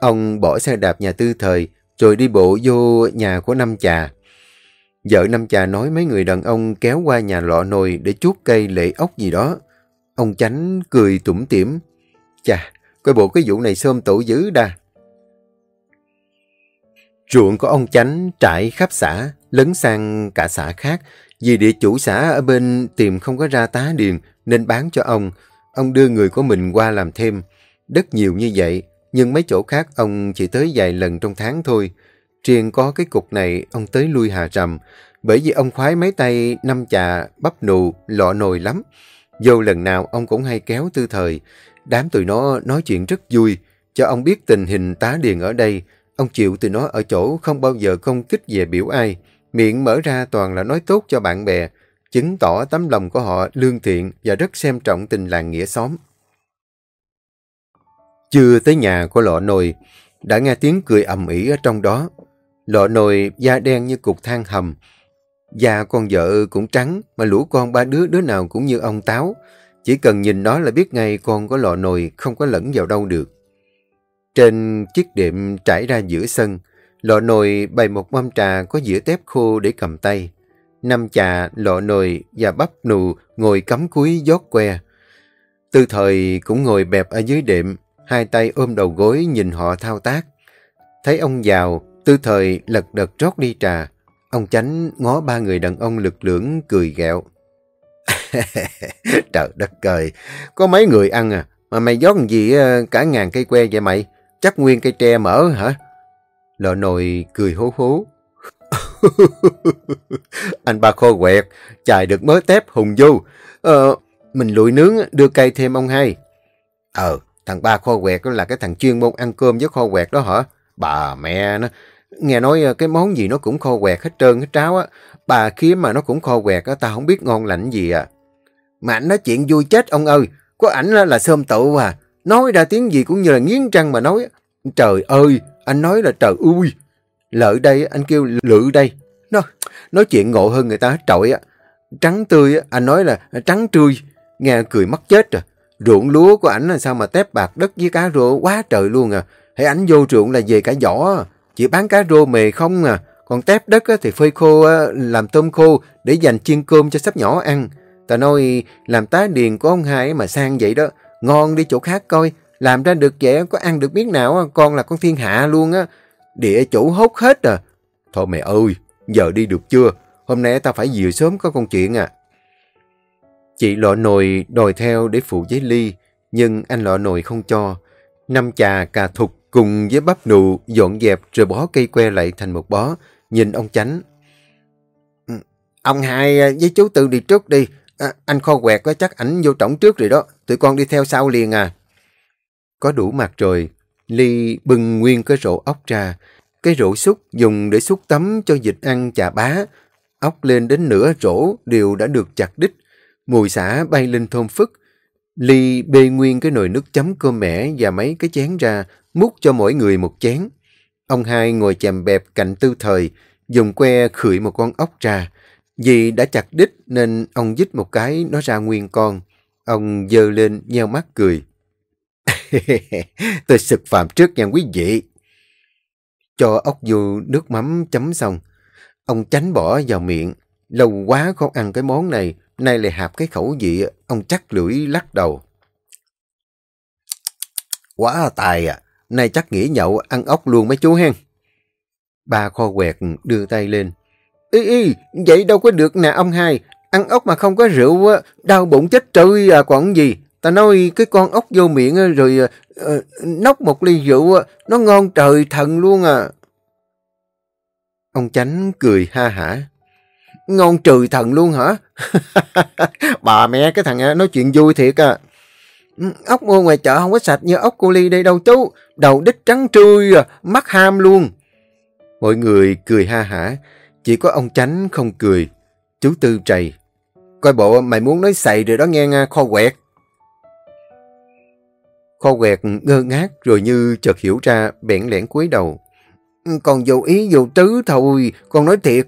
Ông bỏ xe đạp nhà Tư Thời, rồi đi bộ vô nhà của Năm Trà. Vợ Năm Trà nói mấy người đàn ông kéo qua nhà lọ nồi để chuốt cây lệ ốc gì đó. Ông Chánh cười tủm tỉm. Chà, coi bộ cái vụ này sơm tổ dữ đà. Ruộng của ông Chánh trải khắp xã, lấn sang cả xã khác. Vì địa chủ xã ở bên tìm không có ra tá điền nên bán cho ông. Ông đưa người của mình qua làm thêm. Đất nhiều như vậy, nhưng mấy chỗ khác ông chỉ tới vài lần trong tháng thôi. Riêng có cái cục này ông tới lui hà rầm, bởi vì ông khoái mấy tay năm trà, bắp nụ, lọ nồi lắm. Vô lần nào ông cũng hay kéo tư thời. Đám tụi nó nói chuyện rất vui, cho ông biết tình hình tá điền ở đây. Ông chịu tụi nó ở chỗ không bao giờ công kích về biểu ai. Miệng mở ra toàn là nói tốt cho bạn bè, chứng tỏ tấm lòng của họ lương thiện và rất xem trọng tình làng nghĩa xóm. Chưa tới nhà của lọ nồi, đã nghe tiếng cười ầm ĩ ở trong đó. Lọ nồi da đen như cục than hầm, da con vợ cũng trắng, mà lũ con ba đứa đứa nào cũng như ông Táo. Chỉ cần nhìn nó là biết ngay con có lọ nồi không có lẫn vào đâu được. Trên chiếc đệm trải ra giữa sân, lọ nồi bày một mâm trà có dĩa tép khô để cầm tay. Năm trà, lọ nồi và bắp nù ngồi cắm cúi giót que. Tư thời cũng ngồi bẹp ở dưới đệm, hai tay ôm đầu gối nhìn họ thao tác. Thấy ông giàu, tư thời lật đật rót đi trà. Ông chánh ngó ba người đàn ông lực lưỡng cười ghẹo. Trời đất trời, có mấy người ăn à, mà mày rót gì ờ, cả ngàn cây que vậy mày? Chắc nguyên cây tre mở hả? Lọ nồi cười hố hố. anh ba khô quẹt, chài được mớ tép hùng du. Ờ, mình lụi nướng đưa cây thêm ông hai. Ờ, thằng ba kho quẹt đó là cái thằng chuyên môn ăn cơm với kho quẹt đó hả? Bà mẹ nó, nghe nói ờ, cái món gì nó cũng kho quẹt hết trơn hết tráo á. Bà kiếm mà nó cũng kho quẹt á, ta không biết ngon lạnh gì à. Mà ảnh nói chuyện vui chết ông ơi, có ảnh là sơm tậu à. Nói ra tiếng gì cũng như là nghiến răng mà nói. Trời ơi, anh nói là trời ui. Lợi đây, anh kêu lự đây. Nó, nói chuyện ngộ hơn người ta hết trội á. Trắng tươi, anh nói là trắng tươi. Nghe cười mất chết rồi. Ruộng lúa của ảnh là sao mà tép bạc đất với cá rô quá trời luôn à. Hãy ảnh vô ruộng là về cả giỏ. Chỉ bán cá rô mề không à. Còn tép đất thì phơi khô làm tôm khô để dành chiên cơm cho sắp nhỏ ăn. Ta nói làm tá điền của ông hai mà sang vậy đó. Ngon đi chỗ khác coi. Làm ra được vậy có ăn được biết nào con là con thiên hạ luôn á. Địa chủ hốt hết à. Thôi mẹ ơi, giờ đi được chưa? Hôm nay ta phải về sớm có công chuyện à. Chị lọ nồi đòi theo để phụ với Ly, nhưng anh lọ nồi không cho. Năm trà cà thục cùng với bắp nụ dọn dẹp rồi bó cây que lại thành một bó, nhìn ông chánh. Ừ, ông hai à, với chú Tư đi trước đi, à, anh kho quẹt có chắc ảnh vô trọng trước rồi đó, tụi con đi theo sau liền à. Có đủ mặt rồi, Ly bưng nguyên cái rổ ốc ra, cái rổ xúc dùng để xúc tấm cho dịch ăn chà bá. Ốc lên đến nửa rổ đều đã được chặt đích, Mùi xả bay lên thơm phức. Ly bê nguyên cái nồi nước chấm cơm mẻ và mấy cái chén ra, múc cho mỗi người một chén. Ông hai ngồi chèm bẹp cạnh tư thời, dùng que khửi một con ốc ra. Vì đã chặt đít nên ông dít một cái nó ra nguyên con. Ông dơ lên nheo mắt cười. Tôi sực phạm trước nha quý vị. Cho ốc vô nước mắm chấm xong. Ông tránh bỏ vào miệng. Lâu quá không ăn cái món này. Nay lại hạp cái khẩu vị, ông chắc lưỡi lắc đầu. Quá tài à, nay chắc nghĩ nhậu ăn ốc luôn mấy chú hen. Ba kho quẹt đưa tay lên. Ý ý, vậy đâu có được nè ông hai. Ăn ốc mà không có rượu, đau bụng chết trời à còn gì. Ta nói cái con ốc vô miệng rồi ờ, ờ, uh, nốc một ly rượu, nó ngon trời thần luôn à. Ông Chánh cười ha hả. Ngon trời thần luôn hả? Bà mẹ cái thằng à, nói chuyện vui thiệt à. Ừ, ốc mua ngoài chợ không có sạch như ốc cô ly đây đâu chú. Đầu đít trắng trươi, mắt ham luôn. Mọi người cười ha hả, chỉ có ông Chánh không cười. Chú Tư trầy. Coi bộ mày muốn nói xài rồi đó nghe nha, kho quẹt. Kho quẹt ngơ ngác rồi như chợt hiểu ra bẽn lẽn cúi đầu. Ừ, còn dù ý dù tứ thôi, con nói thiệt,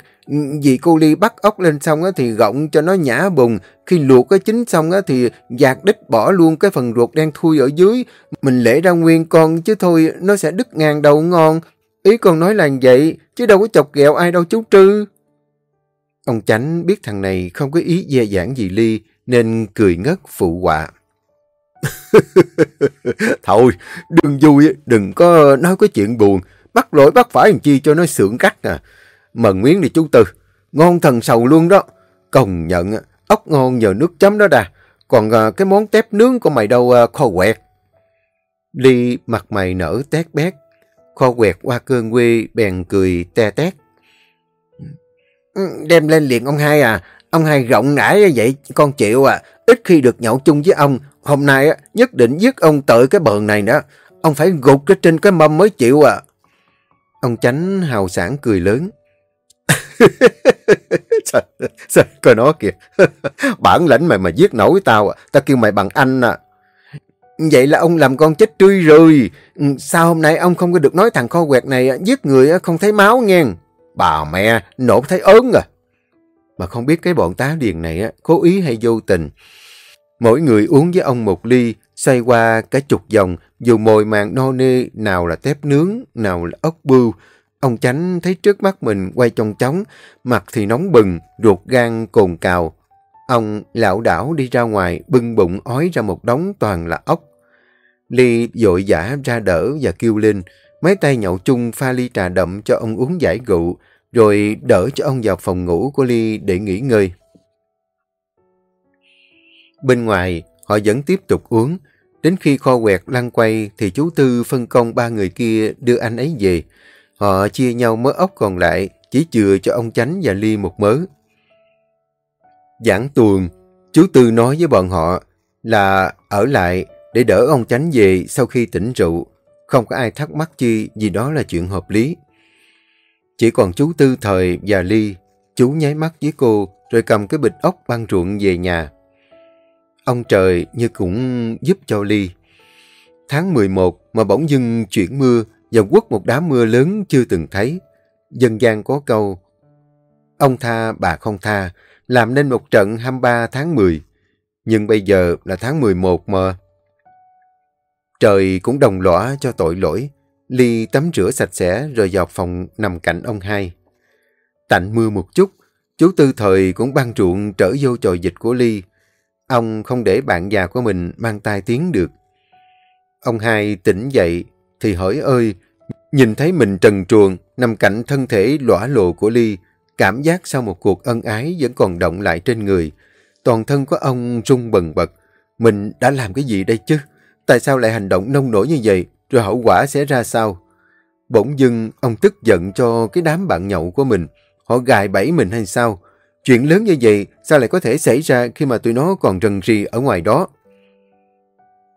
vì cô Ly bắt ốc lên xong á, thì gọng cho nó nhả bùng. Khi luộc cái chín xong á, thì giạt đít bỏ luôn cái phần ruột đang thui ở dưới. Mình lễ ra nguyên con chứ thôi nó sẽ đứt ngàn đầu ngon. Ý con nói là vậy, chứ đâu có chọc ghẹo ai đâu chú Trư. Ông Chánh biết thằng này không có ý dè dãn gì Ly, nên cười ngất phụ họa. Thôi, đừng vui, đừng có nói cái chuyện buồn. Bắt lỗi bắt phải làm chi cho nó sượng cắt à. Mần Nguyễn đi chú Tư, ngon thần sầu luôn đó. Công nhận, ốc ngon nhờ nước chấm đó đà. Còn à, cái món tép nướng của mày đâu à, kho quẹt. Ly mặt mày nở tét bét. Kho quẹt qua cơn quê bèn cười te tét. Ừ, đem lên liền ông hai à. Ông hai rộng rãi vậy con chịu à. Ít khi được nhậu chung với ông. Hôm nay nhất định giết ông tội cái bờn này đó, Ông phải gục cái trên cái mâm mới chịu à. Ông chánh hào sản cười lớn. sao, sao, coi nó kìa. Bản lãnh mày mà giết nổi tao, à. tao kêu mày bằng anh à. Vậy là ông làm con chết truy rồi. Ừ, sao hôm nay ông không có được nói thằng kho quẹt này à? giết người không thấy máu nghe. Bà mẹ, nổ thấy ớn à. Mà không biết cái bọn tá điền này cố ý hay vô tình. Mỗi người uống với ông một ly, xoay qua cả chục vòng, dù mồi màng no nê, nào là tép nướng, nào là ốc bưu, Ông Chánh thấy trước mắt mình quay trong chóng, mặt thì nóng bừng, ruột gan cồn cào. Ông lão đảo đi ra ngoài, bưng bụng ói ra một đống toàn là ốc. Ly dội dã ra đỡ và kêu lên, mấy tay nhậu chung pha ly trà đậm cho ông uống giải rượu, rồi đỡ cho ông vào phòng ngủ của Ly để nghỉ ngơi. Bên ngoài, họ vẫn tiếp tục uống. Đến khi kho quẹt lăn quay thì chú Tư phân công ba người kia đưa anh ấy về. Họ chia nhau mớ ốc còn lại, chỉ chừa cho ông Chánh và Ly một mớ. Giảng tuồng, chú Tư nói với bọn họ là ở lại để đỡ ông Chánh về sau khi tỉnh rượu. Không có ai thắc mắc chi vì đó là chuyện hợp lý. Chỉ còn chú Tư Thời và Ly, chú nháy mắt với cô rồi cầm cái bịch ốc băng ruộng về nhà. Ông trời như cũng giúp cho Ly. Tháng 11 mà bỗng dưng chuyển mưa và quất một đám mưa lớn chưa từng thấy. Dân gian có câu, ông tha bà không tha, làm nên một trận 23 tháng 10. Nhưng bây giờ là tháng 11 mà. Trời cũng đồng lõa cho tội lỗi. Ly tắm rửa sạch sẽ rồi vào phòng nằm cạnh ông hai. Tạnh mưa một chút, chú Tư Thời cũng băng ruộng trở vô tròi dịch của Ly. Ông không để bạn già của mình mang tai tiếng được. Ông hai tỉnh dậy, thì hỡi ơi, nhìn thấy mình trần truồng nằm cạnh thân thể lõa lồ của Ly, cảm giác sau một cuộc ân ái vẫn còn động lại trên người. Toàn thân của ông rung bần bật. Mình đã làm cái gì đây chứ? Tại sao lại hành động nông nổi như vậy? Rồi hậu quả sẽ ra sao? Bỗng dưng, ông tức giận cho cái đám bạn nhậu của mình. Họ gài bẫy mình hay sao? Chuyện lớn như vậy, sao lại có thể xảy ra khi mà tụi nó còn rần rì ở ngoài đó?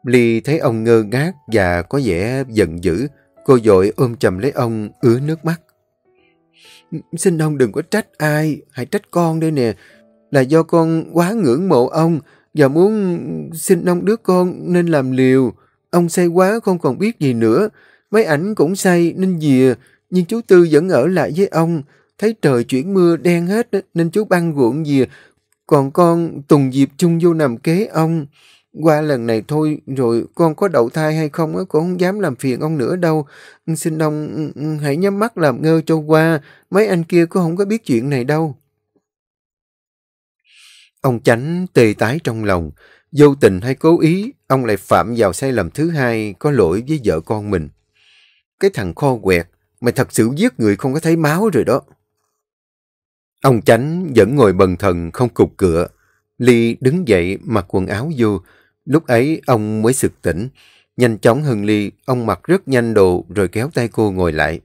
Ly thấy ông ngơ ngác và có vẻ giận dữ. Cô dội ôm chầm lấy ông, ứa nước mắt. Xin ông đừng có trách ai, hãy trách con đây nè. Là do con quá ngưỡng mộ ông và muốn xin ông đứa con nên làm liều. Ông say quá không còn biết gì nữa. Mấy ảnh cũng say nên dìa, nhưng chú Tư vẫn ở lại với ông. Thấy trời chuyển mưa đen hết nên chú băng ruộng dìa. Còn con tùng dịp chung vô nằm kế ông. Qua lần này thôi, rồi con có đậu thai hay không, con không dám làm phiền ông nữa đâu. Xin ông ừ, ừ, hãy nhắm mắt làm ngơ cho qua, mấy anh kia cũng không có biết chuyện này đâu. Ông chánh tê tái trong lòng, vô tình hay cố ý, ông lại phạm vào sai lầm thứ hai, có lỗi với vợ con mình. Cái thằng kho quẹt, mày thật sự giết người không có thấy máu rồi đó. Ông chánh vẫn ngồi bần thần không cục cựa. Ly đứng dậy mặc quần áo vô, Lúc ấy ông mới sực tỉnh. Nhanh chóng hưng ly, ông mặc rất nhanh đồ rồi kéo tay cô ngồi lại.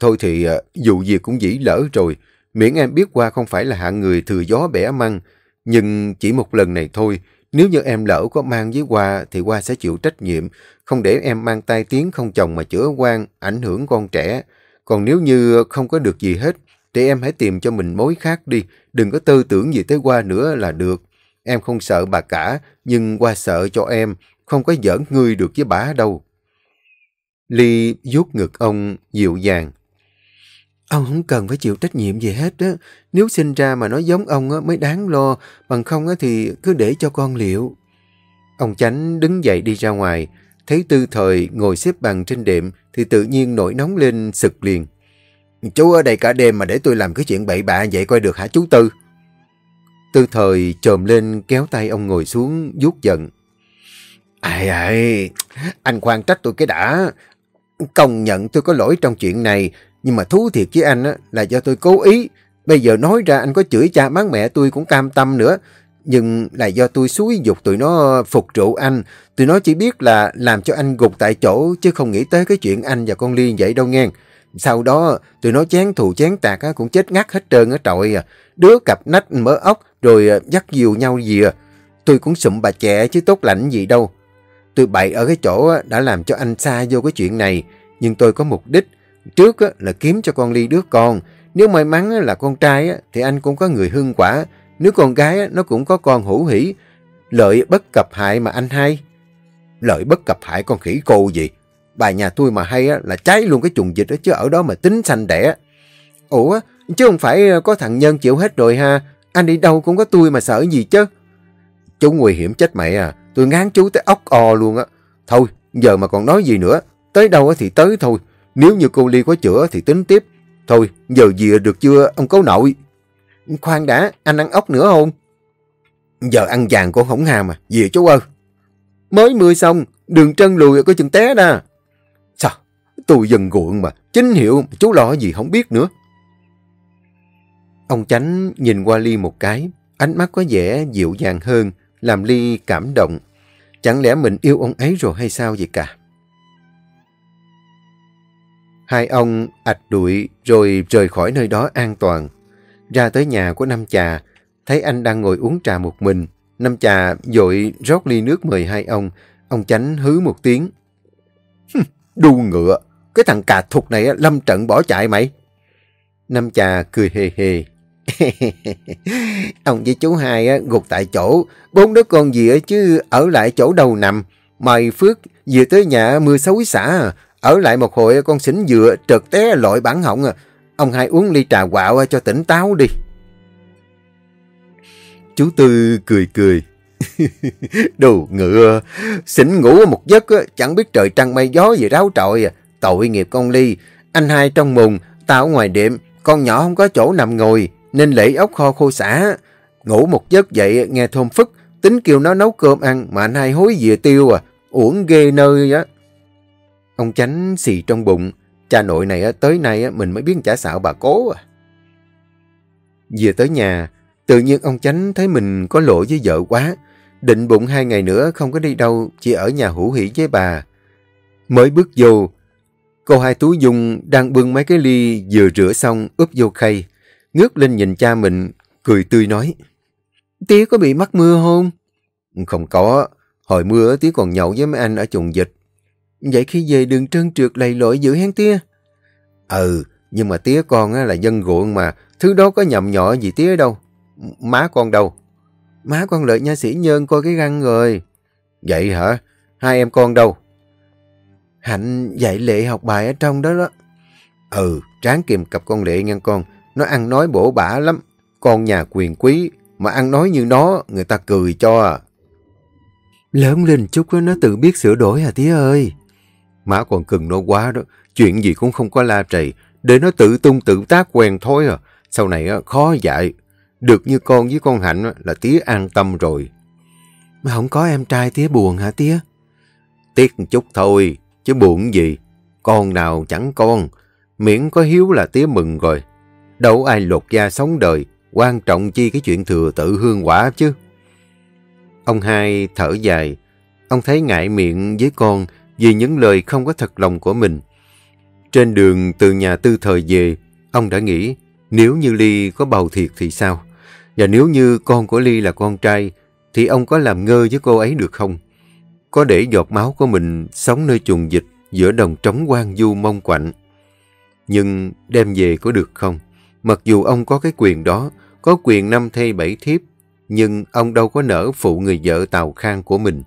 Thôi thì ờ, dù gì cũng dĩ lỡ rồi, miễn em biết qua không phải là hạng người thừa gió bẻ măng. Nhưng chỉ một lần này thôi, Nếu như em lỡ có mang với Hoa thì Hoa sẽ chịu trách nhiệm, không để em mang tai tiếng không chồng mà chữa quan, ảnh hưởng con trẻ. Còn nếu như không có được gì hết, thì em hãy tìm cho mình mối khác đi, đừng có tư tưởng gì tới Hoa nữa là được. Em không sợ bà cả, nhưng qua sợ cho em, không có giỡn ngươi được với bà đâu. Ly vuốt ngực ông dịu dàng. Ông không cần phải chịu trách nhiệm gì hết á. Nếu sinh ra mà nó giống ông á, mới đáng lo, bằng không á, thì cứ để cho con liệu. Ông Chánh đứng dậy đi ra ngoài, thấy tư thời ngồi xếp bằng trên đệm thì tự nhiên nổi nóng lên sực liền. Chú ở đây cả đêm mà để tôi làm cái chuyện bậy bạ vậy coi được hả chú Tư? Tư thời trồm lên kéo tay ông ngồi xuống vuốt giận. Ai ai, anh khoan trách tôi cái đã. Công nhận tôi có lỗi trong chuyện này, nhưng mà thú thiệt với anh á, là do tôi cố ý. Bây giờ nói ra anh có chửi cha mắng mẹ tôi cũng cam tâm nữa. Nhưng là do tôi xúi dục tụi nó phục trụ anh. Tụi nó chỉ biết là làm cho anh gục tại chỗ chứ không nghĩ tới cái chuyện anh và con Ly vậy đâu nghe. Sau đó tụi nó chán thù chán tạc cũng chết ngắt hết trơn á trội à. Đứa cặp nách mỡ ốc rồi à, dắt dìu nhau gì à. Tôi cũng sụm bà trẻ chứ tốt lạnh gì đâu. Tôi bậy ở cái chỗ đã làm cho anh xa vô cái chuyện này. Nhưng tôi có mục đích Trước là kiếm cho con Ly đứa con. Nếu may mắn là con trai thì anh cũng có người hưng quả. Nếu con gái nó cũng có con hữu hỷ. Lợi bất cập hại mà anh hay. Lợi bất cập hại con khỉ cô gì. Bà nhà tôi mà hay là cháy luôn cái chuồng dịch đó, chứ ở đó mà tính sanh đẻ. Ủa, chứ không phải à, có thằng Nhân chịu hết rồi ha. Anh đi đâu cũng có tôi mà sợ gì chứ. Chú nguy hiểm chết mẹ à. Tôi ngán chú tới ốc o luôn á. Thôi, giờ mà còn nói gì nữa. Tới đâu thì tới thôi. Nếu như cô Ly có chữa thì tính tiếp. Thôi, giờ gì được chưa ông cấu nội? Khoan đã, anh ăn ốc nữa không? Giờ ăn vàng con không ham à, dìa chú ơi. Mới mưa xong, đường chân lùi có chừng té ra. Sao? Tôi dần guộn mà, chính hiệu chú lo gì không biết nữa. Ông Chánh nhìn qua Ly một cái, ánh mắt có vẻ dịu dàng hơn, làm Ly cảm động. Chẳng lẽ mình yêu ông ấy rồi hay sao vậy cả? Hai ông ạch đuổi rồi rời khỏi nơi đó an toàn. Ra tới nhà của Năm Trà, thấy anh đang ngồi uống trà một mình. Năm Trà dội rót ly nước mời hai ông. Ông Chánh hứ một tiếng. Đu ngựa, cái thằng cà thục này lâm trận bỏ chạy mày. Năm Trà cười hề hề. ông với chú hai gục tại chỗ, bốn đứa con gì chứ ở lại chỗ đầu nằm. Mày Phước về tới nhà mưa xối xả, ở lại một hồi con xỉn dựa trượt té lội bản họng à. Ông hai uống ly trà quạo cho tỉnh táo đi. Chú Tư cười cười. Đồ ngựa, xỉn ngủ một giấc chẳng biết trời trăng mây gió gì ráo trọi. Tội nghiệp con Ly, anh hai trong mùng, tao ngoài đệm, con nhỏ không có chỗ nằm ngồi, nên lễ ốc kho khô xả. Ngủ một giấc dậy nghe thôn phức, tính kêu nó nấu cơm ăn mà anh hai hối dìa tiêu à, uổng ghê nơi á. Ông Chánh xì trong bụng, cha nội này tới nay mình mới biết chả xạo bà cố à. Về tới nhà, tự nhiên ông Chánh thấy mình có lỗi với vợ quá. Định bụng hai ngày nữa không có đi đâu, chỉ ở nhà hữu hỷ với bà. Mới bước vô, cô hai Tú Dung đang bưng mấy cái ly vừa rửa xong úp vô khay. Ngước lên nhìn cha mình, cười tươi nói. Tía có bị mắc mưa không? Không có. Hồi mưa tía còn nhậu với mấy anh ở chuồng dịch. Vậy khi về đường trơn trượt lầy lội dữ hén tía? Ừ, nhưng mà tía con là dân ruộng mà, thứ đó có nhầm nhỏ gì tía đâu. Má con đâu? Má con lợi nha sĩ nhân coi cái răng rồi. Vậy hả? Hai em con đâu? Hạnh dạy lệ học bài ở trong đó đó. Ừ, tráng kìm cặp con lệ ngăn con. Nó ăn nói bổ bả lắm. Con nhà quyền quý, mà ăn nói như nó, người ta cười cho à. Lớn lên chút nó tự biết sửa đổi à tía ơi. Má còn cần nó quá đó. Chuyện gì cũng không có la trầy. Để nó tự tung tự tác quen thôi à. Sau này khó dạy. Được như con với con Hạnh là tía an tâm rồi. Mà không có em trai tía buồn hả tía? Tiếc một chút thôi. Chứ buồn gì. Con nào chẳng con. Miễn có hiếu là tía mừng rồi. Đâu ai lột da sống đời. Quan trọng chi cái chuyện thừa tự hương quả chứ. Ông hai thở dài. Ông thấy ngại miệng với con vì những lời không có thật lòng của mình. Trên đường từ nhà tư thời về, ông đã nghĩ nếu như Ly có bầu thiệt thì sao? Và nếu như con của Ly là con trai, thì ông có làm ngơ với cô ấy được không? Có để giọt máu của mình sống nơi chuồng dịch giữa đồng trống quang du mong quạnh. Nhưng đem về có được không? Mặc dù ông có cái quyền đó, có quyền năm thê bảy thiếp, nhưng ông đâu có nỡ phụ người vợ Tào Khang của mình.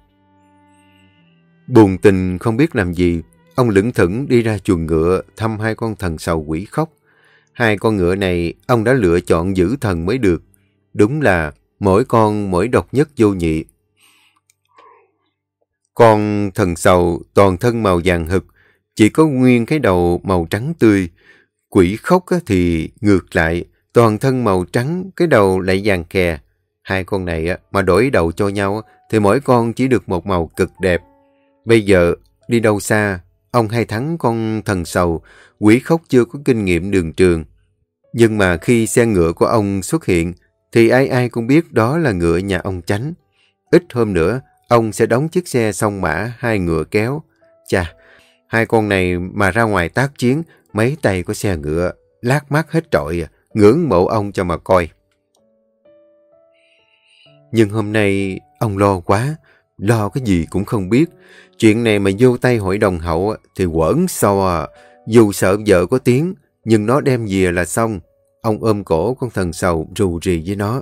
Buồn tình không biết làm gì, ông lững thững đi ra chuồng ngựa thăm hai con thần sầu quỷ khóc. Hai con ngựa này ông đã lựa chọn giữ thần mới được. Đúng là mỗi con mỗi độc nhất vô nhị. Con thần sầu toàn thân màu vàng hực, chỉ có nguyên cái đầu màu trắng tươi. Quỷ khóc thì ngược lại, toàn thân màu trắng, cái đầu lại vàng kè. Hai con này mà đổi đầu cho nhau thì mỗi con chỉ được một màu cực đẹp. Bây giờ đi đâu xa, ông hay thắng con thần sầu, quỷ khóc chưa có kinh nghiệm đường trường. Nhưng mà khi xe ngựa của ông xuất hiện, thì ai ai cũng biết đó là ngựa nhà ông Chánh. Ít hôm nữa, ông sẽ đóng chiếc xe song mã hai ngựa kéo. Chà, hai con này mà ra ngoài tác chiến, mấy tay của xe ngựa, lát mắt hết trọi, à, ngưỡng mộ ông cho mà coi. Nhưng hôm nay ông lo quá, lo cái gì cũng không biết. Chuyện này mà vô tay hội đồng hậu thì quẩn so à. Dù sợ vợ có tiếng, nhưng nó đem về là xong. Ông ôm cổ con thần sầu rù rì với nó.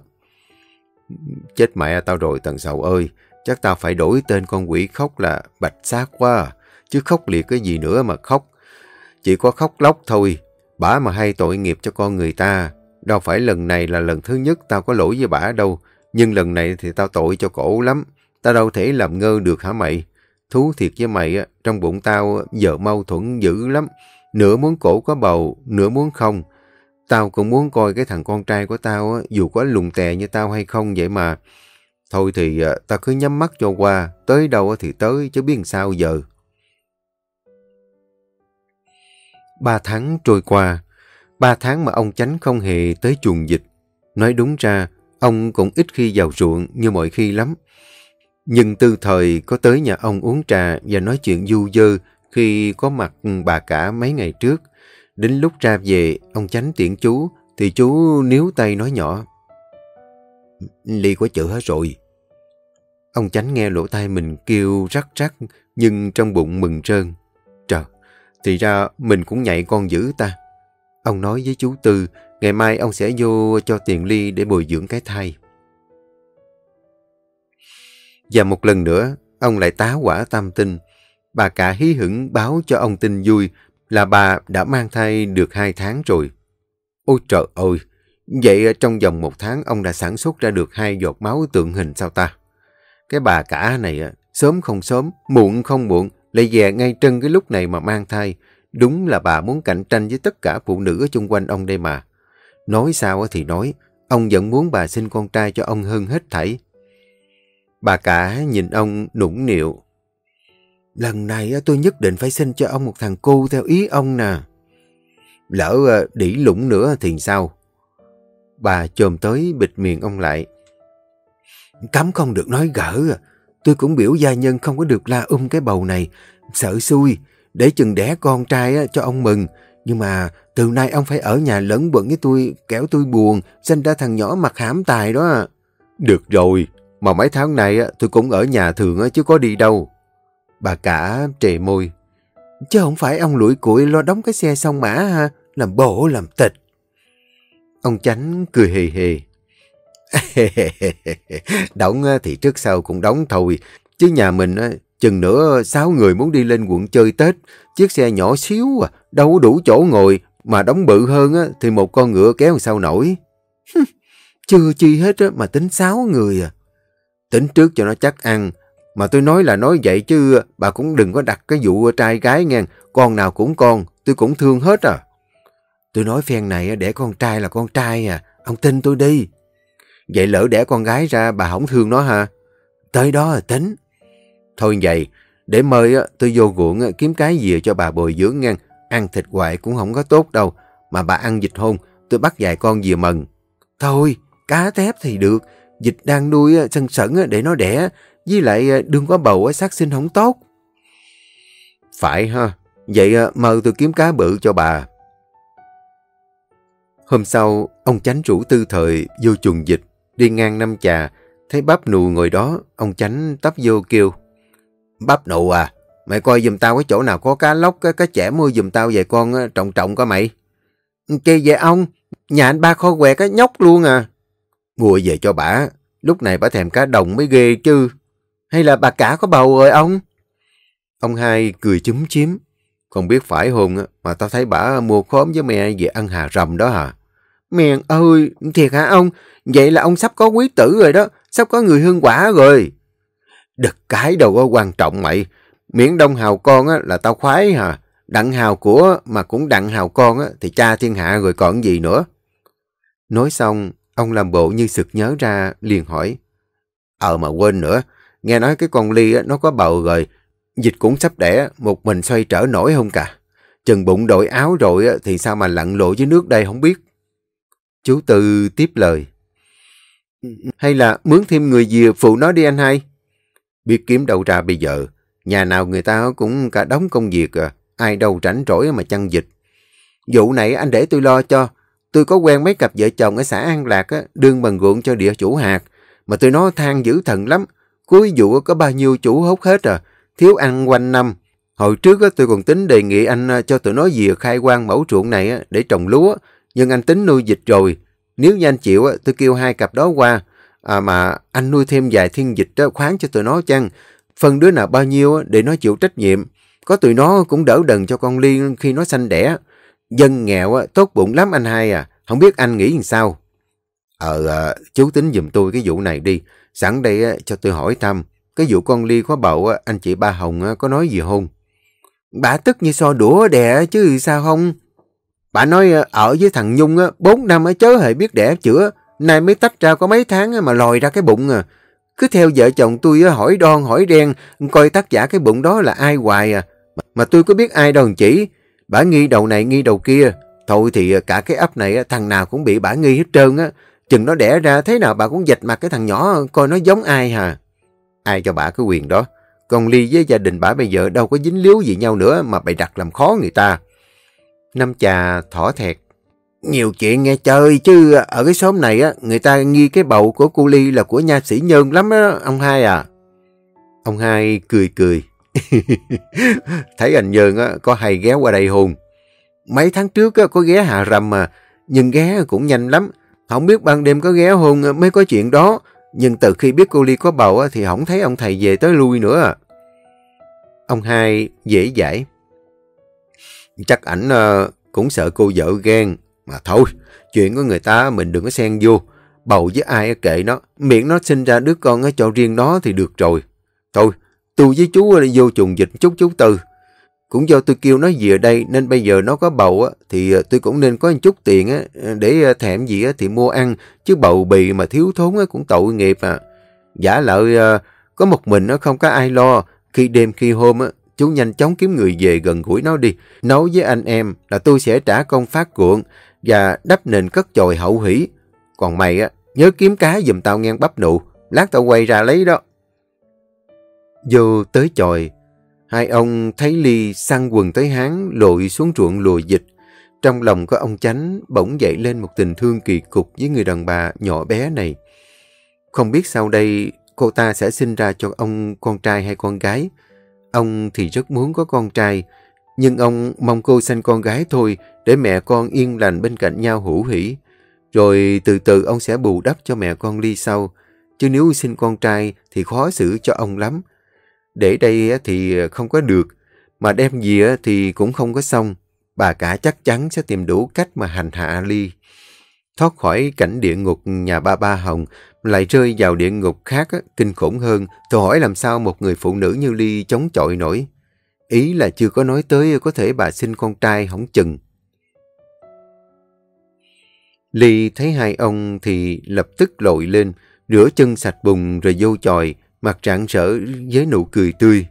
Chết mẹ tao rồi thần sầu ơi, chắc tao phải đổi tên con quỷ khóc là bạch xác quá. À. Chứ khóc liệt cái gì nữa mà khóc. Chỉ có khóc lóc thôi. Bả mà hay tội nghiệp cho con người ta. Đâu phải lần này là lần thứ nhất tao có lỗi với bả đâu. Nhưng lần này thì tao tội cho cổ lắm. Tao đâu thể làm ngơ được hả mày? Thú thiệt với mày, trong bụng tao giờ mâu thuẫn dữ lắm. Nửa muốn cổ có bầu, nửa muốn không. Tao cũng muốn coi cái thằng con trai của tao, dù có lùng tè như tao hay không vậy mà. Thôi thì à, tao cứ nhắm mắt cho qua, tới đâu thì tới, chứ biết sao giờ. Ba tháng trôi qua, ba tháng mà ông Chánh không hề tới chuồng dịch. Nói đúng ra, ông cũng ít khi vào ruộng như mọi khi lắm. Nhưng tư thời có tới nhà ông uống trà và nói chuyện du dơ khi có mặt bà cả mấy ngày trước. Đến lúc ra về, ông Chánh tiễn chú, thì chú níu tay nói nhỏ. Ly có chữ hết rồi. Ông Chánh nghe lỗ tai mình kêu rắc rắc, nhưng trong bụng mừng trơn. Thì ra mình cũng nhạy con dữ ta. Ông nói với chú Tư, ngày mai ông sẽ vô cho tiền Ly để bồi dưỡng cái thai. Và một lần nữa, ông lại tá quả tam tinh. Bà cả hí hửng báo cho ông tin vui là bà đã mang thai được hai tháng rồi. Ôi trời ơi! Vậy trong vòng một tháng ông đã sản xuất ra được hai giọt máu tượng hình sao ta? Cái bà cả này sớm không sớm, muộn không muộn, lại về ngay trân cái lúc này mà mang thai. Đúng là bà muốn cạnh tranh với tất cả phụ nữ ở chung quanh ông đây mà. Nói sao thì nói, ông vẫn muốn bà sinh con trai cho ông hơn hết thảy. Bà cả nhìn ông nũng nịu. Lần này tôi nhất định phải sinh cho ông một thằng cu theo ý ông nè. Lỡ ờ, đỉ lũng nữa thì sao? Bà chồm tới bịt miệng ông lại. Cấm không được nói gỡ. Tôi cũng biểu gia nhân không có được la um cái bầu này. Sợ xui, để chừng đẻ con trai cho ông mừng. Nhưng mà từ nay ông phải ở nhà lẫn bận với tôi, kéo tôi buồn, sinh ra thằng nhỏ mặt hãm tài đó. Được rồi, mà mấy tháng này tôi cũng ở nhà thường chứ có đi đâu. Bà cả trề môi. Chứ không phải ông lủi cuội lo đóng cái xe xong mã ha, làm bộ làm tịch. Ông Chánh cười hề hề. đóng thì trước sau cũng đóng thôi, chứ nhà mình chừng nữa sáu người muốn đi lên quận chơi Tết, chiếc xe nhỏ xíu à, đâu đủ chỗ ngồi, mà đóng bự hơn thì một con ngựa kéo sao nổi. Chưa chi hết mà tính sáu người à. Tính trước cho nó chắc ăn, mà tôi nói là nói vậy chứ bà cũng đừng có đặt cái vụ trai gái nghe. Con nào cũng con, tôi cũng thương hết à. Tôi nói phen này để con trai là con trai à. Ông tin tôi đi. Vậy lỡ đẻ con gái ra bà không thương nó ha Tới đó là tính. Thôi vậy, để mời tôi vô ruộng kiếm cái gì cho bà bồi dưỡng ngang Ăn thịt hoại cũng không có tốt đâu. Mà bà ăn dịch hôn, tôi bắt vài con dìa mần. Thôi, cá tép thì được. Dịch đang nuôi sân sẩn để nó đẻ. Với lại đừng có bầu sát sinh không tốt. Phải ha. Vậy mời tôi kiếm cá bự cho bà. Hôm sau, ông chánh chủ tư thời vô chuồng dịch, đi ngang năm trà, Thấy bắp nụ ngồi đó, ông chánh tấp vô kêu. Bắp nụ à, mày coi giùm tao cái chỗ nào có cá lóc, cái, cái chẻ mua giùm tao về con trọng trọng coi mày. Kì vậy ông, nhà anh ba kho quẹt cái nhóc luôn à. Mua về cho bà, lúc này bà thèm cá đồng mới ghê chứ. Hay là bà cả có bầu rồi ông? Ông hai cười chúm chím. Không biết phải hùng mà tao thấy bà mua khóm với mẹ về ăn hà rầm đó hả? Mẹ ơi, thiệt hả ông? Vậy là ông sắp có quý tử rồi đó, sắp có người hương quả rồi. Đực cái đâu có quan trọng mày. Miễn đông hào con á, là tao khoái hả? Đặng hào của mà cũng đặng hào con á, thì cha thiên hạ rồi còn gì nữa. Nói xong, ông làm bộ như sực nhớ ra, liền hỏi. Ờ mà quên nữa, nghe nói cái con Ly á, nó có bầu rồi, dịch cũng sắp đẻ, một mình xoay trở nổi không cả. Chừng bụng đội áo rồi á, thì sao mà lặn lộ dưới nước đây không biết. Chú Tư tiếp lời. Hay là mướn thêm người dìa phụ nó đi anh hai? Biết kiếm đâu ra bây giờ. Nhà nào người ta cũng cả đóng công việc à. Ai đâu rảnh rỗi mà chăn dịch. Vụ này anh để tôi lo cho. Tôi có quen mấy cặp vợ chồng ở xã An Lạc á, đương bằng ruộng cho địa chủ hạt. Mà tôi nói than dữ thần lắm. Cuối vụ có bao nhiêu chủ hốt hết à. Thiếu ăn quanh năm. Hồi trước á, tôi còn tính đề nghị anh à, cho tụi nó về khai quang mẫu ruộng này á, để trồng lúa. Nhưng anh tính nuôi dịch rồi. Nếu như anh chịu, á, tôi kêu hai cặp đó qua. À mà anh nuôi thêm vài thiên dịch khoáng cho tụi nó chăng? Phần đứa nào bao nhiêu để nó chịu trách nhiệm. Có tụi nó cũng đỡ đần cho con Liên khi nó sanh đẻ. Dân nghèo tốt bụng lắm anh hai à. Không biết anh nghĩ làm sao? Ờ, à, chú tính giùm tôi cái vụ này đi. Sẵn đây cho tôi hỏi thăm. Cái vụ con Ly có bầu anh chị ba Hồng có nói gì không? Bà tức như so đũa đẻ chứ sao không? Bà nói ờ, ở với thằng Nhung bốn năm chớ hề biết đẻ chữa. Nay mới tách ra có mấy tháng mà lòi ra cái bụng à. Cứ theo vợ chồng tôi hỏi đon hỏi đen, coi tác giả cái bụng đó là ai hoài à. Mà tôi có biết ai đâu chỉ. Bà nghi đầu này nghi đầu kia. Thôi thì ờ, cả cái ấp này thằng nào cũng bị bà nghi hết trơn á. Chừng nó đẻ ra thế nào bà cũng dạch mặt cái thằng nhỏ coi nó giống ai hả. Ai cho bà cái quyền đó. Còn Ly với gia đình bà bây giờ đâu có dính líu gì nhau nữa mà bày đặt làm khó người ta. Năm trà thỏ thẹt. Nhiều chuyện nghe chơi chứ ở cái xóm này á người ta nghi cái bầu của cô Ly là của nha sĩ Nhân lắm á ông hai à. Ông hai cười cười. Thấy anh Nhân á, có hay ghé qua đây hôn. Mấy tháng trước á, có ghé Hà Rầm mà, nhưng ghé cũng nhanh lắm. Không biết ban đêm có ghé hôn mới có chuyện đó. Nhưng từ khi biết cô Ly có bầu á, thì không thấy ông thầy về tới lui nữa. Ông hai dễ dãi. Chắc ảnh ờ, cũng sợ cô vợ ghen. Mà thôi, chuyện của người ta mình đừng có xen vô. Bầu với ai kệ nó, miệng nó sinh ra đứa con cho riêng nó thì được rồi. Thôi, tôi với chú vô trùng dịch chút chú Tư. Cũng do tôi kêu nó về đây nên bây giờ nó có bầu á, thì ờ, tôi cũng nên có một chút tiền á, ờ, để thèm gì thì mua ăn. Chứ bầu bì mà thiếu thốn á, cũng tội nghiệp à. Giả lợi có một mình nó không có ai lo. Khi đêm khi hôm á, chú nhanh chóng kiếm người về gần gũi nó đi. Nói với anh em là tôi sẽ trả công phát cuộn và đắp nền cất chồi hậu hỷ. Còn mày á, nhớ kiếm cá giùm tao ngang bắp nụ. Lát tao quay ra lấy đó. Vô tới chòi, hai ông thấy Ly săn quần tới háng lội xuống ruộng lùa dịch. Trong lòng có ông chánh bỗng dậy lên một tình thương kỳ cục với người đàn bà nhỏ bé này. Không biết sau đây cô ta sẽ sinh ra cho ông con trai hay con gái. Ông thì rất muốn có con trai, nhưng ông mong cô sanh con gái thôi để mẹ con yên lành bên cạnh nhau hữu hỷ. Rồi từ từ ông sẽ bù đắp cho mẹ con Ly sau. Chứ nếu sinh con trai thì khó xử cho ông lắm. Để đây thì không có được, mà đem gì thì cũng không có xong. Bà cả chắc chắn sẽ tìm đủ cách mà hành hạ Ly. Thoát khỏi cảnh địa ngục nhà ba ba Hồng, lại rơi vào địa ngục khác kinh khủng hơn. Tôi hỏi làm sao một người phụ nữ như Ly chống chọi nổi. Ý là chưa có nói tới có thể bà sinh con trai không chừng. Ly thấy hai ông thì lập tức lội lên, rửa chân sạch bùn rồi vô chòi, mặt rạng rỡ với nụ cười tươi.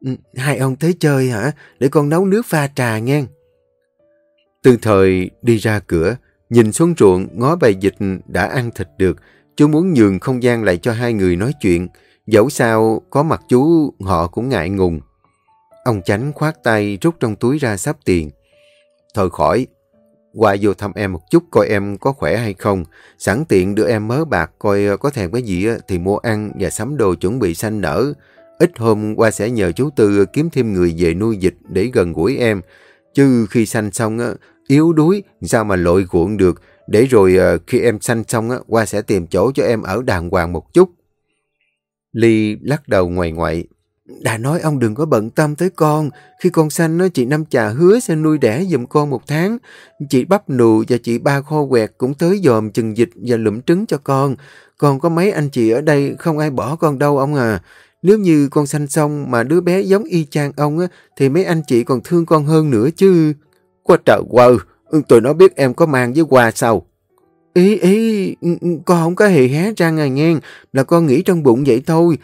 Ừ, hai ông tới chơi hả? Để con nấu nước pha trà nghe. Từ thời đi ra cửa, nhìn xuống ruộng ngó bài dịch đã ăn thịt được, chú muốn nhường không gian lại cho hai người nói chuyện. Dẫu sao có mặt chú họ cũng ngại ngùng. Ông chánh khoát tay rút trong túi ra sắp tiền. Thôi khỏi, Qua vô thăm em một chút coi em có khỏe hay không. Sẵn tiện đưa em mớ bạc coi có thèm cái gì thì mua ăn và sắm đồ chuẩn bị sanh nở. Ít hôm qua sẽ nhờ chú Tư kiếm thêm người về nuôi dịch để gần gũi em. Chứ khi sanh xong yếu đuối sao mà lội cuộn được. Để rồi ờ, khi em sanh xong qua sẽ tìm chỗ cho em ở đàng hoàng một chút. Ly lắc đầu ngoài ngoại. Đã nói ông đừng có bận tâm tới con. Khi con sanh, chị Năm Trà hứa sẽ nuôi đẻ giùm con một tháng. Chị Bắp Nù và chị Ba Kho Quẹt cũng tới dòm chừng dịch và lụm trứng cho con. Còn có mấy anh chị ở đây không ai bỏ con đâu ông à. Nếu như con sanh xong mà đứa bé giống y chang ông á, thì mấy anh chị còn thương con hơn nữa chứ. Quá trời quơ, Ừ, tôi nói biết em có mang với quà sao? Ý, ý, ừ, ừ, con không có hề hé ra ngài nghe, là con nghĩ trong bụng vậy thôi.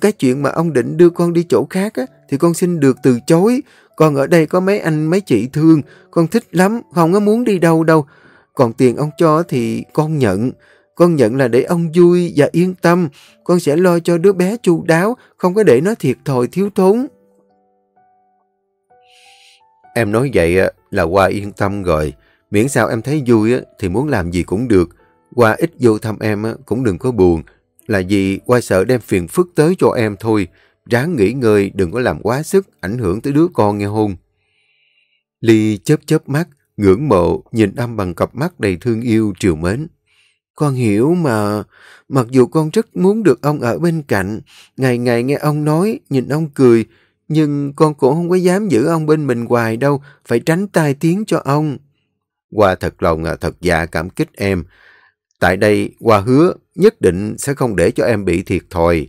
Cái chuyện mà ông định đưa con đi chỗ khác á, thì con xin được từ chối. Con ở đây có mấy anh mấy chị thương, con thích lắm, không có muốn đi đâu đâu. Còn tiền ông cho thì con nhận. Con nhận là để ông vui và yên tâm. Con sẽ lo cho đứa bé chu đáo, không có để nó thiệt thòi thiếu thốn. Em nói vậy là qua yên tâm rồi. Miễn sao em thấy vui thì muốn làm gì cũng được. Qua ít vô thăm em cũng đừng có buồn. Là vì qua sợ đem phiền phức tới cho em thôi. Ráng nghỉ ngơi đừng có làm quá sức ảnh hưởng tới đứa con nghe hôn. Ly chớp chớp mắt, ngưỡng mộ, nhìn âm bằng cặp mắt đầy thương yêu, triều mến. Con hiểu mà, mặc dù con rất muốn được ông ở bên cạnh, ngày ngày nghe ông nói, nhìn ông cười, nhưng con cũng không có dám giữ ông bên mình hoài đâu, phải tránh tai tiếng cho ông. Hoa thật lòng à, thật dạ cảm kích em. Tại đây, Hoa hứa nhất định sẽ không để cho em bị thiệt thòi.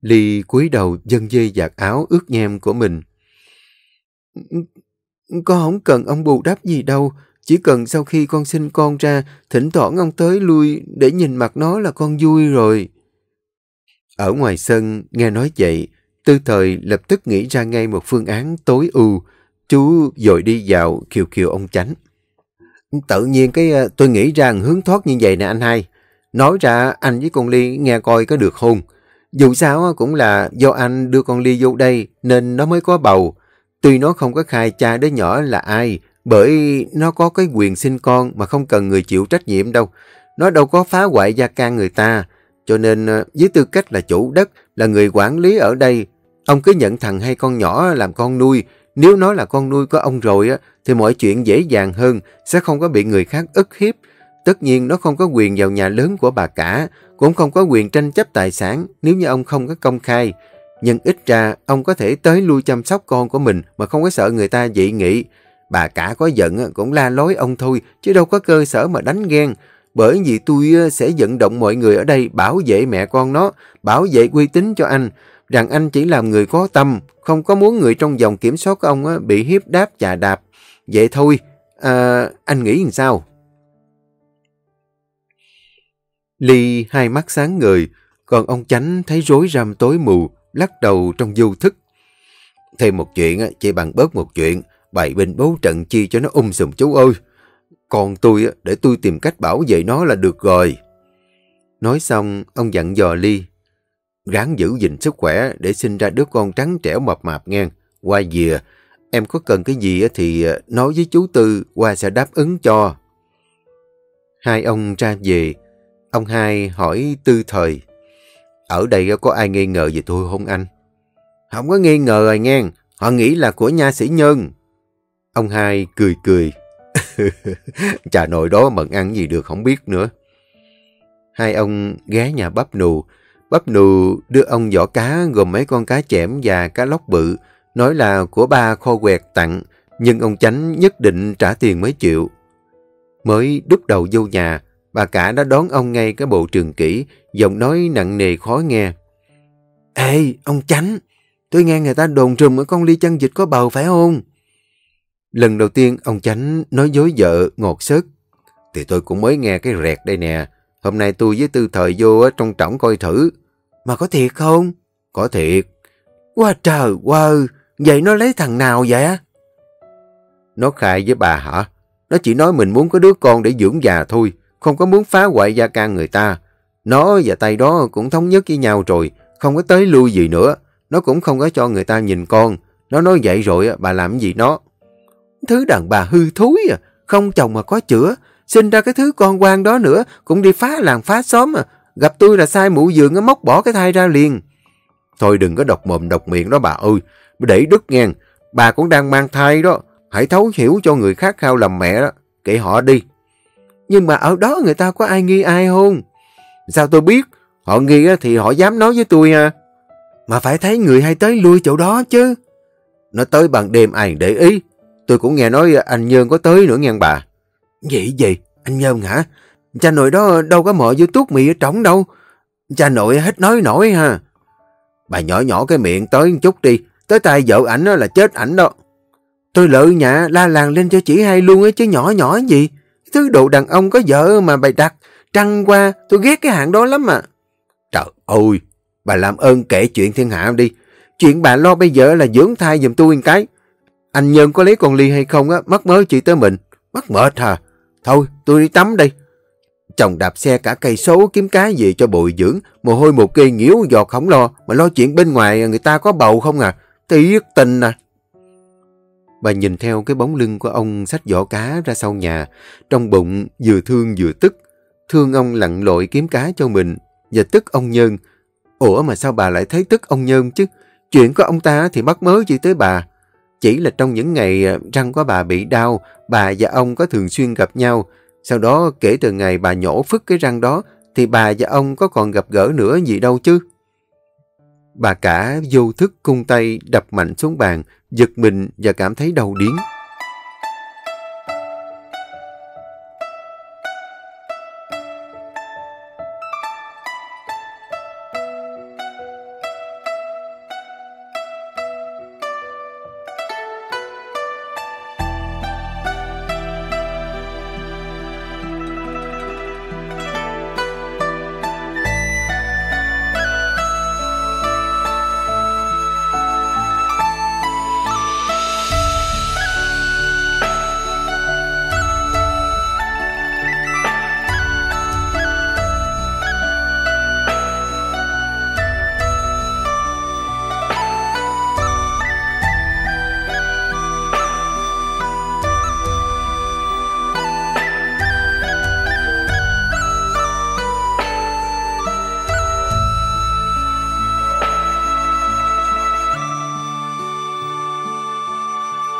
Ly cúi đầu dân dây giặt áo ướt nhem của mình. Con không cần ông bù đắp gì đâu, chỉ cần sau khi con sinh con ra, thỉnh thoảng ông tới lui để nhìn mặt nó là con vui rồi. Ở ngoài sân, nghe nói vậy, tư thời lập tức nghĩ ra ngay một phương án tối ưu. Chú dội đi vào kiều kiều ông chánh. Tự nhiên cái ờ, tôi nghĩ ra hướng thoát như vậy nè anh hai. Nói ra anh với con Ly nghe coi có được không? Dù sao cũng là do anh đưa con Ly vô đây nên nó mới có bầu. Tuy nó không có khai cha đứa nhỏ là ai, bởi nó có cái quyền sinh con mà không cần người chịu trách nhiệm đâu. Nó đâu có phá hoại gia can người ta. Cho nên ờ, với tư cách là chủ đất, là người quản lý ở đây, ông cứ nhận thằng hay con nhỏ làm con nuôi. Nếu nó là con nuôi của ông rồi, á, thì mọi chuyện dễ dàng hơn, sẽ không có bị người khác ức hiếp. Tất nhiên nó không có quyền vào nhà lớn của bà cả, cũng không có quyền tranh chấp tài sản nếu như ông không có công khai. Nhưng ít ra, ông có thể tới lui chăm sóc con của mình mà không có sợ người ta dị nghị. Bà cả có giận cũng la lối ông thôi, chứ đâu có cơ sở mà đánh ghen. Bởi vì tôi sẽ vận động mọi người ở đây bảo vệ mẹ con nó, bảo vệ uy tín cho anh, rằng anh chỉ làm người có tâm, không có muốn người trong dòng kiểm soát của ông bị hiếp đáp chà đạp. Vậy thôi, à, anh nghĩ làm sao? Ly hai mắt sáng ngời, còn ông Chánh thấy rối rắm tối mù, lắc đầu trong vô thức. Thêm một chuyện, chỉ bằng bớt một chuyện, bày binh bố trận chi cho nó um sùm chú ơi. Còn tôi, để tôi tìm cách bảo vệ nó là được rồi. Nói xong, ông dặn dò Ly. Ráng giữ gìn sức khỏe để sinh ra đứa con trắng trẻo mập mạp ngang. Qua dìa, em có cần cái gì thì ờ, nói với chú Tư, qua sẽ đáp ứng cho. Hai ông ra về, ông hai hỏi Tư thời. Ở đây có ai nghi ngờ về tôi không anh? Không có nghi ngờ rồi nghe, họ nghĩ là của nha sĩ nhân. Ông hai cười cười. Trà nội đó mận ăn gì được không biết nữa. Hai ông ghé nhà bắp nù. Bắp nù đưa ông vỏ cá gồm mấy con cá chẻm và cá lóc bự. Nói là của ba kho quẹt tặng, nhưng ông chánh nhất định trả tiền mấy triệu. Mới đúc đầu vô nhà, bà cả đã đón ông ngay cái bộ trường kỹ, giọng nói nặng nề khó nghe. Ê, ông chánh, tôi nghe người ta đồn trùm ở con ly chân dịch có bầu phải không? Lần đầu tiên ông Chánh nói dối vợ ngọt sớt. Thì tôi cũng mới nghe cái rẹt đây nè. Hôm nay tôi với Tư Thời vô trong trỏng coi thử. Mà có thiệt không? Có thiệt. Quá trời, wow, vậy nó lấy thằng nào vậy? Nó khai với bà hả? Nó chỉ nói mình muốn có đứa con để dưỡng già thôi, không có muốn phá hoại gia can người ta. Nó và tay đó cũng thống nhất với nhau rồi, không có tới lui gì nữa. Nó cũng không có cho người ta nhìn con. Nó nói vậy rồi, bà làm gì nó? Thứ đàn bà hư thối à, không chồng mà có chữa. Sinh ra cái thứ con quan đó nữa, cũng đi phá làng phá xóm mà. Gặp tôi là sai mụ giường móc bỏ cái thai ra liền. Thôi đừng có độc mồm độc miệng đó bà ơi. Để đứt ngang. Bà cũng đang mang thai đó. Hãy thấu hiểu cho người khác khao làm mẹ đó. Kệ họ đi. Nhưng mà ở đó người ta có ai nghi ai không? Sao tôi biết? Họ nghi thì họ dám nói với tôi à Mà phải thấy người hay tới lui chỗ đó chứ. Nó tới bằng đêm ai để ý. Tôi cũng nghe nói anh Nhơn có tới nữa nghe bà. Vậy gì? Anh Nhơn hả? Cha nội đó đâu có mợ youtube tuốt mì ở trống đâu. Cha nội hết nói nổi ha. Bà nhỏ nhỏ cái miệng tới một chút đi. Tới tay vợ ảnh là chết ảnh đó. Tôi lợi nhà la làng lên cho chị hay luôn ấy chứ nhỏ nhỏ gì. Thứ đồ đàn ông có vợ mà bày đặt. Trăng qua, tôi ghét cái hạng đó lắm mà. Trời ơi, bà làm ơn kể chuyện thiên hạ đi. Chuyện bà lo bây giờ là dưỡng thai giùm tôi một cái. Anh Nhân có lấy con Ly hay không á, mắc mớ chị tới mình. Mắc mệt hả? Thôi, tôi đi tắm đây. Chồng đạp xe cả cây số kiếm cá gì cho bồi dưỡng, mồ hôi một cây nhiễu giọt không lo, mà lo chuyện bên ngoài người ta có bầu không à. Tiếc tình à. Bà nhìn theo cái bóng lưng của ông sách vỏ cá ra sau nhà, trong bụng vừa thương vừa tức. Thương ông lặn lội kiếm cá cho mình, và tức ông Nhân. Ủa mà sao bà lại thấy tức ông Nhân chứ? Chuyện của ông ta thì mắc mớ gì tới bà. Chỉ là trong những ngày ờ, răng của bà bị đau, bà và ông có thường xuyên gặp nhau. Sau đó kể từ ngày bà nhổ phức cái răng đó, thì bà và ông có còn gặp gỡ nữa gì đâu chứ. Bà cả vô thức cung tay đập mạnh xuống bàn, giật mình và cảm thấy đau điếng.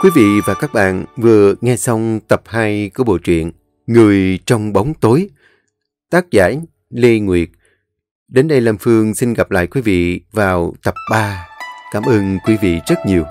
Quý vị và các bạn vừa nghe xong tập 2 của bộ truyện Người trong bóng tối, tác giả Lê Nguyệt. Đến đây Lâm Phương xin gặp lại quý vị vào tập 3. Cảm ơn quý vị rất nhiều.